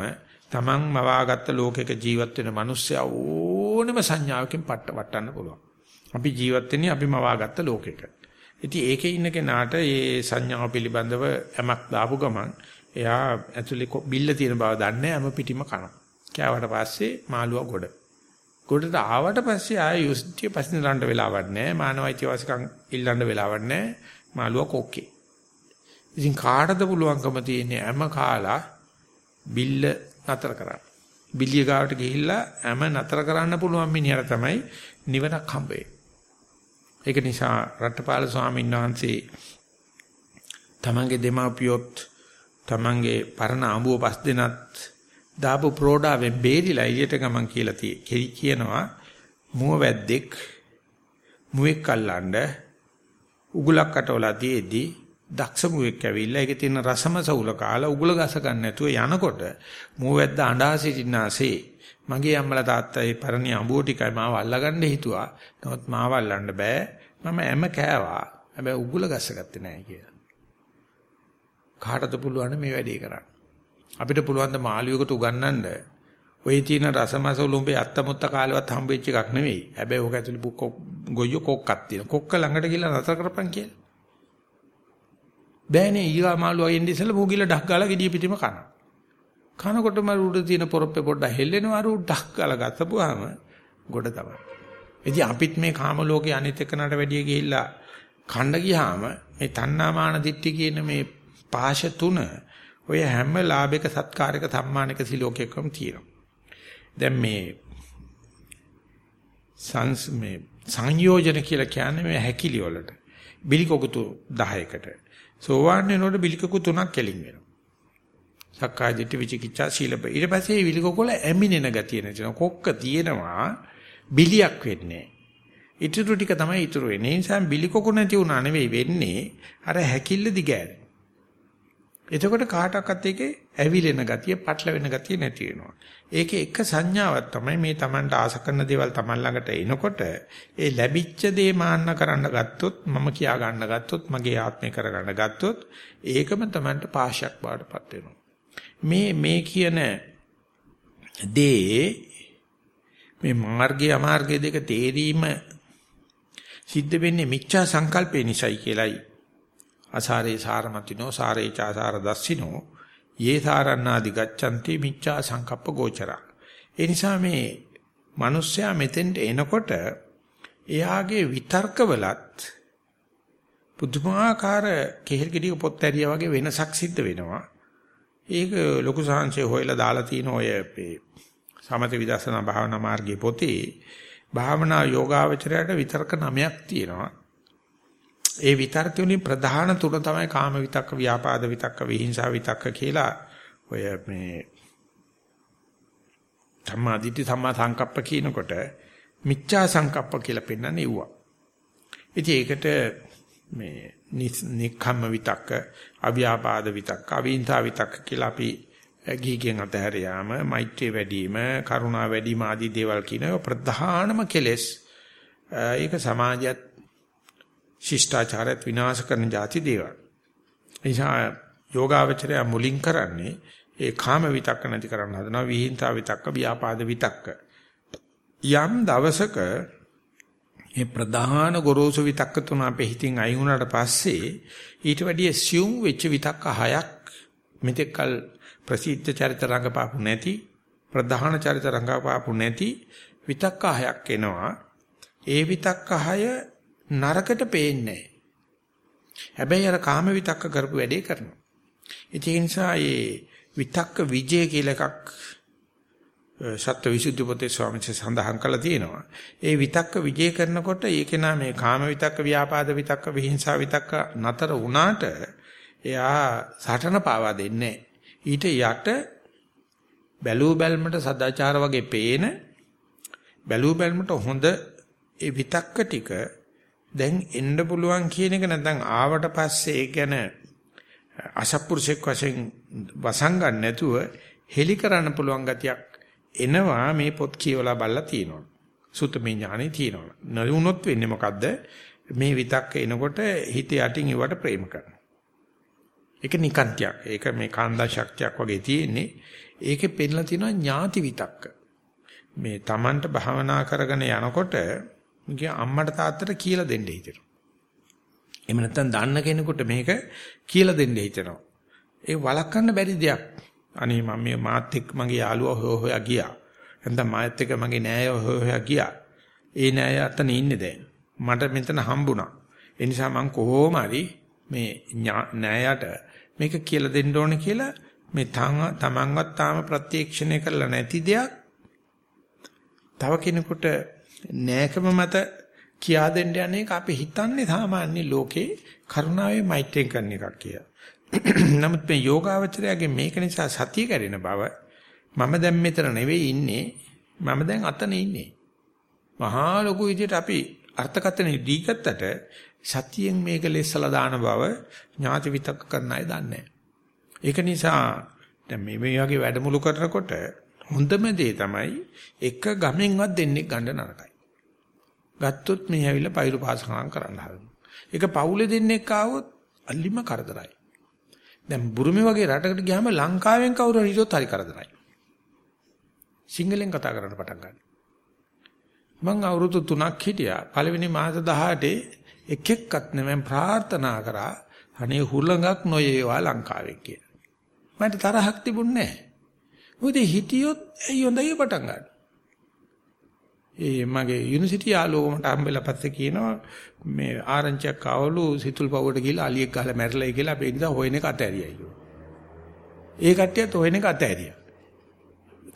[SPEAKER 1] Taman මවාගත්ත ලෝකයක ජීවත් වෙන මිනිස්සයා ඕනෙම සංඥාවකින් පට්ට වටන්න පුළුවන්. අපි ජීවත් වෙන්නේ අපි මවාගත්ත ලෝකයක. ඉතින් ඒකේ ඉන්න කෙනාට මේ සංඥාව පිළිබඳව යමක් දාපු ගමන් එයා ඇතුලේ බිල්ල තියෙන බව දන්නේ හැම පිටිම කනවා. කෑවට පස්සේ මාළුවා ගොඩ. ගොඩට ආවට පස්සේ ආය යුස්තිය පස්සේ රණ්ඩ වෙලාවක් නැහැ. මානව අයිතිවාසිකම් ඉල්ලන්න වෙලාවක් නැහැ. මාළුවා කොක්කේ. ඉතින් කාටද පුළුවන්කම තියෙන්නේ හැම කාලා බිල්ල නතර කරන්න. බිලිය ගාවට ගිහිල්ලා හැම නතර කරන්න පුළුවන් මිනිහට තමයි නිවනක් හම්බෙන්නේ. ඒක නිසා රට්ටපාල ස්වාමීන් වහන්සේ තමන්ගේ දෙමාපියොත් තමන්ගේ පරණ අඹුව පස් දෙනත් දාපු ප්‍රෝඩාවෙන් බේරිලා එළියට ගමන් කියලා කියනවා මුව වැද්දෙක් මුවෙක් අල්ලන්න උගලක් අටවලා තියේදී දක්ෂ මුවෙක් ඇවිල්ලා ඒකේ තියෙන රසම සවුල කාලා උගල ගස ගන්න නැතුව යනකොට මුව වැද්ද අඬා සිටිනාසේ මගේ අම්මලා තාත්තා ඒ පරණි අඹුව ටිකයි මාව අල්ලගන්න හිතුවා නමුත් මාව අල්ලන්න බෑ මම හැම කෑවා හැබැයි උගල ගස ගත්තේ නැහැ කියලා කාටද පුළුවන් මේ වැඩේ කරන්න අපිට පුළුවන් ද මාළියෙකුට උගන්වන්න ඔය තියෙන රසමස උලුඹේ අත්තමුත්ත කාලෙවත් හම්බෙච්ච එකක් නෙවෙයි. හැබැයි ඕක ඇතුලේ ගොයියෝ කොක්කක් තියෙන. කොක්ක ළඟට ගිහලා නතර කරපන් කියලා. බෑනේ ඊගා මාළුවා එන්නේ ඉස්සෙල්ලා මූගිල ඩක් ගාලා gediya පිටිම කන. කනකොටම උඩ තියෙන පොරොප්පේ පොඩ්ඩක් හෙල්ලෙනවා අර ඩක් ගාලා ගත්තපුවාම ගොඩ තමයි. ඉතින් අපිත් මේ කාම ලෝකේ අනිත් එකනට වැඩිය ගිහිල්ලා කණ්ඩ ගියාම මේ තණ්හාමාන දිට්ඨි කියන මේ පාෂ තුන ඔය හැම ලාභයක සත්කාරයක සම්මානයක සිලෝකයකම තියෙනවා. දැන් මේ සංස් මේ සංයෝජන කියලා කියන්නේ මේ හැකිලි වලට. බිලිකොකුතු 10කට. සෝවාන් වෙනකොට බිලිකොකු තුනක් කෙලින් වෙනවා. සක්කාය දිට්ඨි විචිකිච්ඡා සීලප. ඊට පස්සේ මේ බිලිකොකු වල ඇමිනෙන ගතිය නැතිනවා. කොක්ක තියෙනවා බිලියක් වෙන්නේ. ඉතුරු ටික තමයි ඉතුරු වෙන්නේ. ඒ නිසා බිලිකොකු නැති වුණා නෙවෙයි වෙන්නේ. අර හැකිල්ල දිගෑරෙන. එතකොට කාටවත් ඒකේ ඇවිලෙන ගතිය, පටල වෙන ගතිය නැති වෙනවා. ඒකේ එක සංඥාවක් තමයි මේ Tamanට ආස කරන දේවල් Taman ළඟට එනකොට ඒ ලැබිච්ච දේ මාන්න කරන්න ගත්තොත්, මම කියා ගන්න ගත්තොත්, මගේ ආත්මය කරගන්න ගත්තොත්, ඒකම Tamanට පාශයක් බාටපත් වෙනවා. මේ මේ කියන දේ මේ මාර්ගය අමාර්ගය දෙක තේරීම සිද්ධ වෙන්නේ මිච්ඡා සංකල්පේ නිසයි කියලයි අසාරේ සාරමතිනෝ සාරේ චාසාර දස්සිනෝ යේ සාරණාදි ගච්ඡanti මිච්ඡා සංකප්ප ගෝචරා. ඒ නිසා මේ මිනිස්සයා මෙතෙන්ට එනකොට එයාගේ විතර්කවලත් පුදුමාකාර කෙහෙල් ගෙඩිය පොත් ඇරියා වගේ වෙනසක් සිද්ධ වෙනවා. ඒක ලොකු සාංශය හොයලා දාලා තියෙන ඔය සමත විදර්ශනා භාවනා මාර්ගයේ පොතේ භාවනා යෝගාවචරයට විතර්ක නමයක් තියෙනවා. ඒ විතර්ක වලින් ප්‍රධාන තුන තමයි කාම විතක්ක, ව්‍යාපාද විතක්ක, විහිංසා විතක්ක කියලා ඔය මේ ධම්මා දිට්ඨි සම්මා සංකප්ප කියනකොට මිච්ඡා සංකප්ප කියලා පෙන්වන්නේ ඌවා. ඉතින් ඒකට මේ නික්ඛම්ම විතක්ක, අව්‍යාපාද විතක්ක, අවිහිංසා විතක්ක කියලා අපි ගීගෙන් අතහැර යාම, මෛත්‍රිය වැඩි වීම, කරුණා වැඩි වීම ආදී දේවල් කියන ප්‍රධානම කෙලෙස්. ඒක සමාජයත් ශිෂ්ටාචාරයත් විනාශ කරන જાති දේවල්. නිසා යෝගාවචරය මුලින් කරන්නේ ඒ කාම විතක්ක නැති කරන්න හදනවා විහිංසා විතක්ක ව්‍යාපාද විතක්ක. යම් දවසක මේ ප්‍රධාන ගොරෝසු විතක්ක තුන අපේ හිතින් අයින් වුණාට පස්සේ ඊට වැඩිය assume වෙච්ච විතක්ක හයක් මෙතෙක්කල් ප්‍රසිද්ධ චරිත රංගපාපු නැති ප්‍රධාන චරිත රංගපාපු නැති විතක්ක හයක් එනවා ඒ විතක්ක හය නරකට පේන්නේ හැබැයි අර කාම විතක්ක කරපු වැඩේ කරනවා. ඒ නිසා මේ විතක්ක විජය කියලා එකක් සත්‍යවිසුද්ධි පොතේ ස්වාමීන් වහන්සේ සඳහන් කළා තියෙනවා. ඒ විතක්ක විජය කරනකොට ඒකේ නම මේ කාම විතක්ක, ව්‍යාපාද විතක්ක, විහිංසා විතක්ක නතර වුණාට එයා සටන පාවා දෙන්නේ ඊට යට බැලූ බැල්මට සදාචාර වගේ පේන බැලූ බැල්මට හොඳ ඒ විතක්ක ටික දැන් එන්න පුළුවන් කියන එක නැත්නම් ආවට පස්සේ ඒ ගැන අසත්පුරුෂෙක් වශයෙන් වසංගන්න නැතුව හෙලි කරන්න පුළුවන් ගතියක් එනවා මේ පොත් කියවලා බලලා තියෙනවා. සුතමේ ඥානෙ තියෙනවා. නුනොත් වෙන්නේ මොකද්ද? මේ විතක්ක එනකොට හිත යටින් ඒවට ප්‍රේම කරනවා. ඒක නිකන්තියක්. ඒක මේ කාන්දා ශක්තියක් වගේ තියෙන්නේ. ඒකේ පෙන්නලා තියෙනවා ඥාති විතක්ක. මේ Tamanට භාවනා කරගෙන යනකොට මිගේ අම්මට තාත්තට කියලා දෙන්න හිතෙනවා. එහෙම නැත්නම් දන්න කෙනෙකුට මේක කියලා දෙන්න හිතෙනවා. ඒ වළක්වන්න බැරි දෙයක්. අනේ මම මේ මාත් එක්ක මගේ යාළුවා හොය හොයා ගියා. නැත්නම් මාත් එක්ක මගේ නෑයෝ හොය හොයා ගියා. ඒ නෑය අතන ඉන්නේ දැන්. මට මෙතන හම්බුණා. ඒ නිසා මම කොහොම හරි මේ නෑයට මේක කියලා දෙන්න ඕනේ කියලා මේ තමන්වත් තාම ප්‍රත්‍යක්ෂණය කරලා නැති දෙයක් තව කෙනෙකුට නෑකම මත කියා දෙන්න යන්නේ අපි හිතන්නේ සාමාන්‍ය ලෝකේ කරුණාවේ මෛත්‍රියෙන් කරන එකක් කියලා. නමුත් මේ යෝගාවචරයගේ මේක නිසා සතිය කැඩෙන බව මම දැන් මෙතන නෙවෙයි ඉන්නේ මම දැන් අතන ඉන්නේ. මහා ලොකු විදිහට අපි අර්ථකථන දීගත්තට සතියෙන් මේක ලෙස්සලා දාන බව ඥාති විතක්ක කරන අය දන්නේ ඒක නිසා දැන් මේ මේ වගේ වැඩමුළු කරනකොට හොඳම දේ තමයි එක ගමෙන්වත් දෙන්නේ ගන්න නරකයි. ගත්තොත් මේ ඇවිල්ලා පයිරු පාසකම් කරන්න හදනවා. ඒක පවුලේ දෙන්නෙක් ආවොත් අල්ලිම කරදරයි. දැන් බුරුමේ වගේ රටකට ගියාම ලංකාවෙන් කවුරු හරි හිටියොත් හරි කරදරයි. සිංහලෙන් කතා කරන්න පටන් ගන්න. මං අවුරුදු 3ක් හිටියා. පළවෙනි මාස 18 එක එක්කත් නෙමෙයි ප්‍රාර්ථනා කරා අනේ හුලඟක් නොයේවා ලංකාවේ කියලා. මට තරහක් තිබුණේ නැහැ. මොකද හිටියොත් ඇයි හොඳයි පටන් ගන්න. ඒ මගේ යුනිවර්සිටි යාළුවෝ මට හම්බෙලා පස්සේ කියනවා මේ ආරංචියක් ආවලු සිතුල් පවුවට ගිහලා අලියෙක් ගහලා මැරලයි කියලා අපි ඉඳලා හොයන එක අතෑරියයි කිව්වා. ඒ කට්ටියත් හොයන එක අතෑරියා.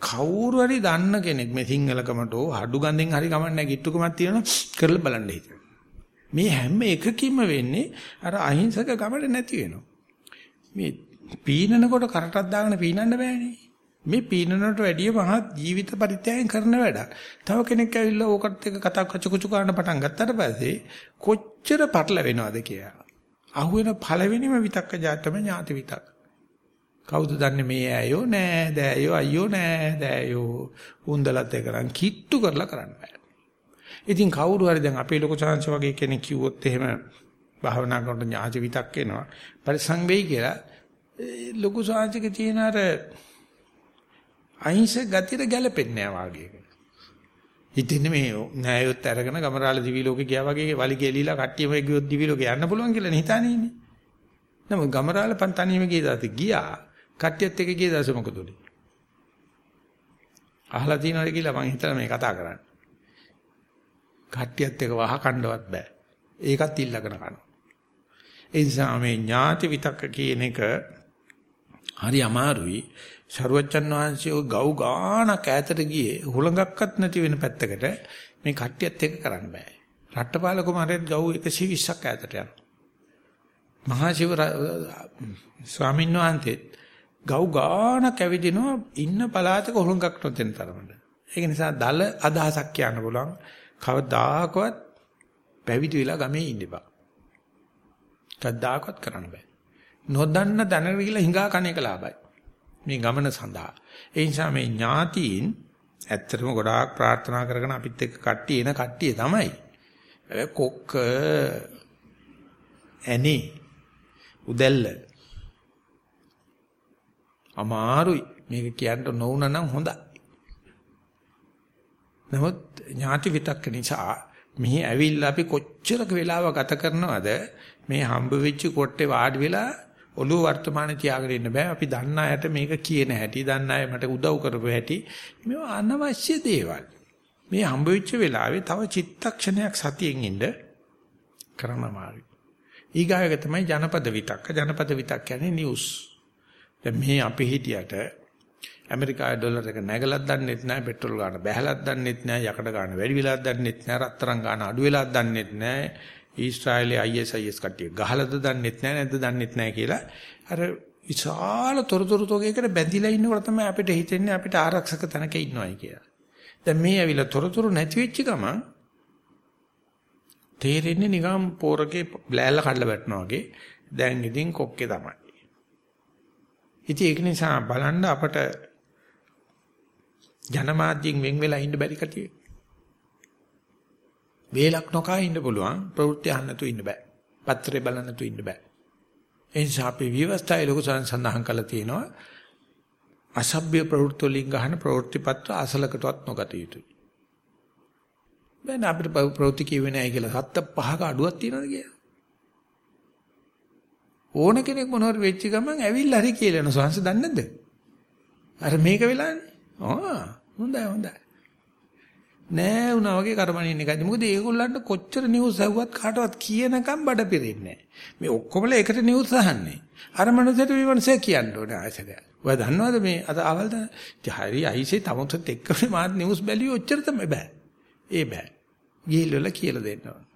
[SPEAKER 1] කවුරු හරි දන්න කෙනෙක් මේ සිංහලකමට හඩු ගඳෙන් හරි කමන්නේ ගිට්ටුකමක් තියෙනවා කරලා බලන්න හිතෙනවා. මේ හැම එකකින්ම වෙන්නේ අර අහිංසක ගමන නැති වෙනවා. මේ පීනනකොට කරටක් දාගෙන පීනන්න බෑනේ. මේ පීනනට වැඩිය මහත් ජීවිත පරිත්‍යාගයෙන් කරන වැඩක්. තව කෙනෙක් ඇවිල්ලා ඕකට එක කතා කචුකුචු කරන්න පටන් ගත්තට පස්සේ කොච්චර පටල වෙනවද කියලා. අහුවෙන පළවෙනිම විතක්ක ජාතම ඥාති විතක්. කවුද දන්නේ මේ ඇයෝ නෑ දෑයෝ අයියෝ නෑ දෑයෝ උන්දලත් එකරන් කිට්ටු කරලා කරන්න බෑ. ඉතින් කවුරු හරි දැන් අපේ ලොකු chance වගේ කෙනෙක් කිව්වොත් එහෙම භාවනා කරනකොට ඥාති විතක් එනවා. පරිසං වෙයි කියලා ලොකු chance තියෙන අර අහිංසක ගතියට ගැලපෙන්නේ නැහැ වාගේ. හිතන්නේ මේ නෑයොත් අරගෙන ගමරාල දිවි ලෝකේ ගියා වගේ වලි ගෙලිලා කට්ටියම ගියොත් දිවි ලෝකේ යන්න පුළුවන් කියලා නේ හිතානේ ඉන්නේ. නමුත් ගමරාල පන්තනියම ගිය දාතේ ගියා. කට්ටියත් එක්ක ගිය දාසේ මොකද උනේ? අහලා තියෙනවද කියලා මම හිතලා මේ කතා කරන්නේ. කට්ටියත් එක්ක වහ කණ්ඩවත් බෑ. ඒකත් ඉල්ලගෙන කරනවා. ඒ නිසා මේ ඥාති විතක්ක කියන එක හරි අමාරුයි. සරුවච්චන් වහන්සේ ඔය ගව් ගානක් ඈතට ගියේ හුලඟක්වත් නැති වෙන පැත්තකට මේ කට්ටියත් එක්ක කරන්න බෑ. රට්ටපාල කුමාරයත් ගව් 120ක් ඈතට යනවා. මහා ශිව ස්වාමීන් වහන්සේත් ගව් ගානක් ඇවිදිනවා ඉන්න පළාතක හුලඟක් නොතෙන තරමට. ඒක නිසා දල අදහසක් කියන්න පුළුවන්. කවදාකවත් පැවිදි වෙලා ගමේ ඉන්න බෑ. කවදාකවත් කරන්න බෑ. නොදන්න දැනගෙන ගිහලා හිඟා කණ එක ලාභයි. මේ ගමන සඳහා. ඒ නිසා මේ ඥාතීන් ඇත්තටම ගොඩාක් ප්‍රාර්ථනා කරගෙන අපිත් එක්ක කට්ටිය එන කට්ටිය තමයි. කොක්ක ඇනේ උදැල්ල අමාරුයි මේක කියන්න නොවුනා නම් හොඳයි. නමුත් ඥාති විතක්ක නිසා මෙහි ඇවිල්ලා අපි කොච්චරක වෙලාව ගත කරනවද මේ හම්බ වෙච්ච කොට්ටේ වාඩි වෙලා ඔළුව වර්තමානයේ තියාගෙන ඉන්න බෑ. අපි දන්න අයට මේක කියන හැටි දන්න අය මට උදව් කරපු හැටි. මේවා අනවශ්‍ය දේවල්. මේ හම්බ වෙච්ච වෙලාවේ තව චිත්තක්ෂණයක් සතියෙන් ඉන්න කරනමාරි ඊගායක තමයි ජනපද විතක්ක. ජනපද විතක් කියන්නේ නිවුස් දැන් මේ අපි හිටියට ඇමරිකාවේ ඩොලර් එක නැගලක් දන්නෙත් නැහැ පෙට්‍රල් ගාන බැහැලක් දන්නෙත් නැහැ යකඩ ගාන වැඩි වෙලාක් දන්නෙත් නැහැ රත්තරන් ගාන අඩු වෙලාක් දන්නෙත් නැහැ ඊශ්‍රායලයේ ISIS කට්ටිය ගහලද දන්නෙත් නැහැ නැද්ද දන්නෙත් නැහැ කියලා අර විශාල තොරතුරු තෝගයකට බැඳිලා ඉන්නකොට තමයි අපිට හිතෙන්නේ අපිට ආරක්ෂක තැනක ඉන්නවයි කියලා. දැන් මේ ඇවිල්ලා තොරතුරු නැති වෙච්ච ගමන් තේරෙන්නේ නිකම් පෝරකේ බ්ලෑල්ල කඩලා වැටෙනවා වගේ. දැන් ඉතින් කොක්කේ තමයි. ඉතින් ඒක නිසා බලන්න අපට ජනමාධ්‍යෙන් වෙන් වෙලා ඉන්න බැරි කතියේ. වේලක් නොකා ඉන්න පුළුවන් ප්‍රවෘත්ති අහන්න තු ඉන්න බෑ. පත්‍රේ බලන්න තු ඉන්න බෑ. ඒ නිසා අපි විවස්ථාවේ ලොකු සඳහන් කරලා තියෙනවා අසභ්‍ය ප්‍රවෘත්ති වලින් ගන්න ප්‍රවෘත්ති පත්‍ර අසලකටවත් නොගත යුතුයි. දැන් අපිට ප්‍රවෘත්ති කියවෙන්නේ නැහැ කියලා සත්ත පහක අඩුවක් තියනවද කියලා? ඕන කෙනෙක් මොනවාරි වෙච්ච ගමන් ඇවිල්ලා හරි කියලා යන සංස දන්නේ නැද්ද? අර මේක වෙලානේ. ආ හොඳයි හොඳයි. නෑ වුණා වගේ කරමණින් එකයි. මොකද ඒගොල්ලන්ට කොච්චර නිවුස් ඇහුවත් කාටවත් කියනකම් බඩ පිරෙන්නේ මේ ඔක්කොමලා එකට නිවුස් අහන්නේ. අර මනුස්සයට විමර්ශය කියන්න ඕනේ ආයසද. ඔයා දන්නවද මේ අද අවල් ද හරි අයිසේ තමොත් එක්ක මාත් නිවුස් බැලුවේ ඔච්චර තමයි බෑ. ඒ බෑ. ගිහිල්ලා කියලා දෙන්න ඕනේ.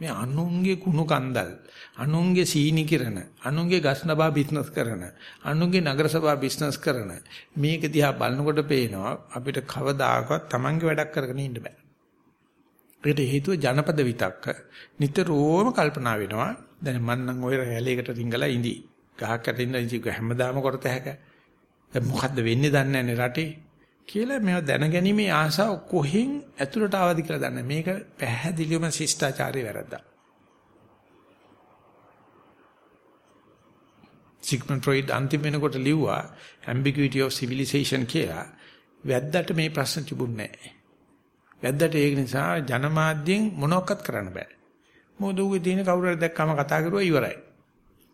[SPEAKER 1] මේ අනුන්ගේ කුණු කන්දල් අනුන්ගේ සීනි කිරණ අනුන්ගේ ගස් නබා බිස්නස් කරන අනුන්ගේ නගර සභා බිස්නස් කරන මේක දිහා බලනකොට පේනවා අපිට කවදාකවත් Tamange වැඩක් කරගෙන ඉන්න බෑ. ඒකට හේතුව ජනපද විතක්ක නිතරම කල්පනා වෙනවා. දැන් මම නම් ওই රැලේකට රිංගලා ඉඳි. ගහකට ඉඳන් ඉඳි හැමදාම කරත හැක. දැන් මොකද්ද වෙන්නේ දන්නේ නැහැ රටේ. කියලා මේවා දැනගැනීමේ ආසාව කොහෙන් ඇතුළට ආවද කියලා දන්නේ. මේක පැහැදිලිවම ශිෂ්ටාචාරය වැරද්දා. සිග්මන්ඩ් ෆ්‍රොයිඩ් අන්තිම වෙනකොට ලිව්වා ambiguity of civilization කියලා. වැද්දට මේ ප්‍රශ්න තිබුණේ නැහැ. වැද්දට ඒක නිසා ජනමාධ්‍යෙන් මොනවක්වත් කරන්න බෑ. මොකද ඌගේ තියෙන කවුරු හරි දැක්කම කතා කරුවා ඉවරයි.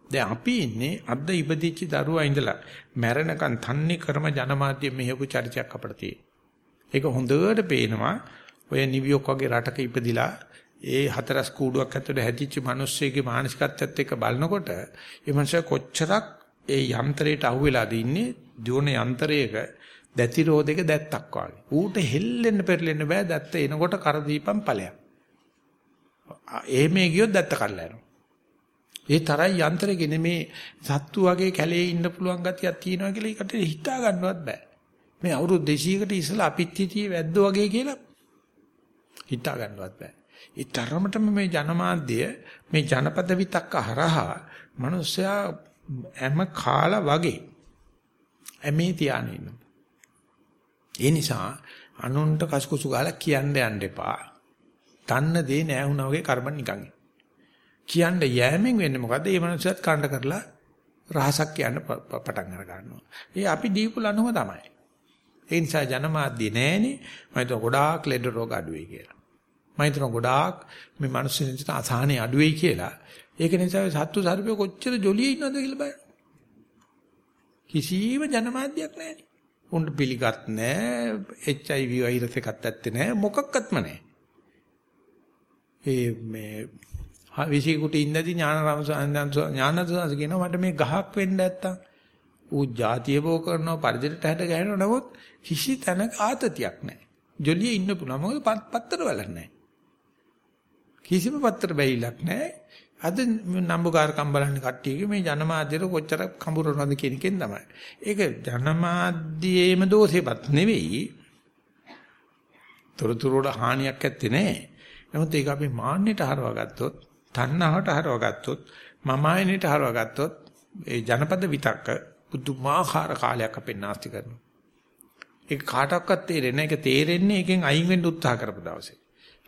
[SPEAKER 1] දැන් අපි ඉන්නේ අද්ද ඉපදිච්ච දරුවා ඉඳලා මැරෙනකන් තන්නේ ක්‍රම ජනමාධ්‍ය මෙහෙපු චරිතයක් අපිට තියෙනවා. ඒක හොඳට පේනවා ඔය නිවියොක් වගේ රටක ඉපදිලා ඒ හතරස් කූඩුවක් ඇතුලේ හැදිච්ච මිනිස්සෙගේ මානසිකත්වයත් එක්ක බලනකොට ඒ මනුස්සයා කොච්චරක් ඒ යන්ත්‍රයට අහුවෙලාද ඉන්නේ දුවන යන්ත්‍රයක දැති රෝදයක දැත්තක් වගේ. ඌට හෙල්ලෙන්න පෙරලෙන්න බෑ දැත්ත එනකොට කර දීපම් ඵලයක්. එහෙම ගියොත් දැත්ත කල්ලා යනවා. ඒ තරයි යන්ත්‍රෙක නෙමේ සත්තු වගේ කැලේ ඉන්න පුළුවන් ගතියක් තියෙනවා කියලා ඒකට හිතා ගන්නවත් බෑ. මේ අවුරුදු 200කට ඉස්සලා අපිත් හිටියේ වැද්ද වගේ කියලා හිතා ගන්නවත් බෑ. ඒ තරමටම මේ ජනමාධ්‍ය මේ ජනපද විතක්ක හරහා මිනිස්සයා හැම කාලා වගේ ඇමේ තියාගෙන ඉන්නවා. ඒ නිසා අනුන්ට කසුකුසු ගාලා කියන්න යන්න එපා. තන්න දේ නෑ වුණා වගේ කර්මන් නිකන්. කියන්න යෑමෙන් වෙන්නේ මොකද්ද? මේ මනුස්සයත් කාණ්ඩ කරලා රහසක් කියන්න පටන් අර ගන්නවා. ඒ අපි දීපු ලනුව තමයි. ඒ නිසා ජනමාධ්‍ය නෑනේ. මම හිතුවා ගොඩාක් ලෙඩ රෝග අඩුවේ කියලා. මම හිතනවා ගොඩාක් මේ මිනිස්සුන්ට අසහනේ අඩුවේ කියලා. ඒක නිසා සත්තු සර්පය කොච්චර ජොලියේ ඉන්නවද කියලා බලන්න. කිසිම ජනමාධ්‍යයක් නැහැ. උන්ට පිළිගත් නැහැ. HIV වෛරස් එකක් ඇත්තේ නැහැ. මොකක්වත්ම නැහැ. ඒ මේ විසිකුටි ඉඳදී ඥානරම ඥානදසස කියනවා මට මේ ගහක් වෙන්න නැත්තම් ඌ જાතිය බෝ කරනවා පරිදිට හැට ගහනවා නමුත් කිසි තැනක ආතතියක් නැහැ. ජොලියේ ඉන්න පුළුවන් මොකද පත්තර වලක් නැහැ. කිසිම පත්තර බැයිලක් නැහැ. අද නම්බුකාරකම් බලන්න කට්ටියගේ මේ ජනමාධ්‍යර කොච්චර කඹරනවද කියන එකෙන් තමයි. ඒක ජනමාධ්‍යයේම දෝෂෙපත් නෙවෙයි. තොරතුරු වල හානියක් ඇත්තේ නැහැ. නමුත් ඒක අපි මාන්නයට හරවා ගත්තොත් තණ්හාවට හරවගත්තොත් මම ආයනයට හරවගත්තොත් ඒ ජනපද විතක්ක පුදුමාකාර කාලයක් අපෙන් නාස්ති කරනවා. ඒක කාටවත් තේරෙන්නේ නැහැ. ඒක තේරෙන්නේ එකෙන් අයින් වෙන්න උත්සාහ කරපු දවසේ.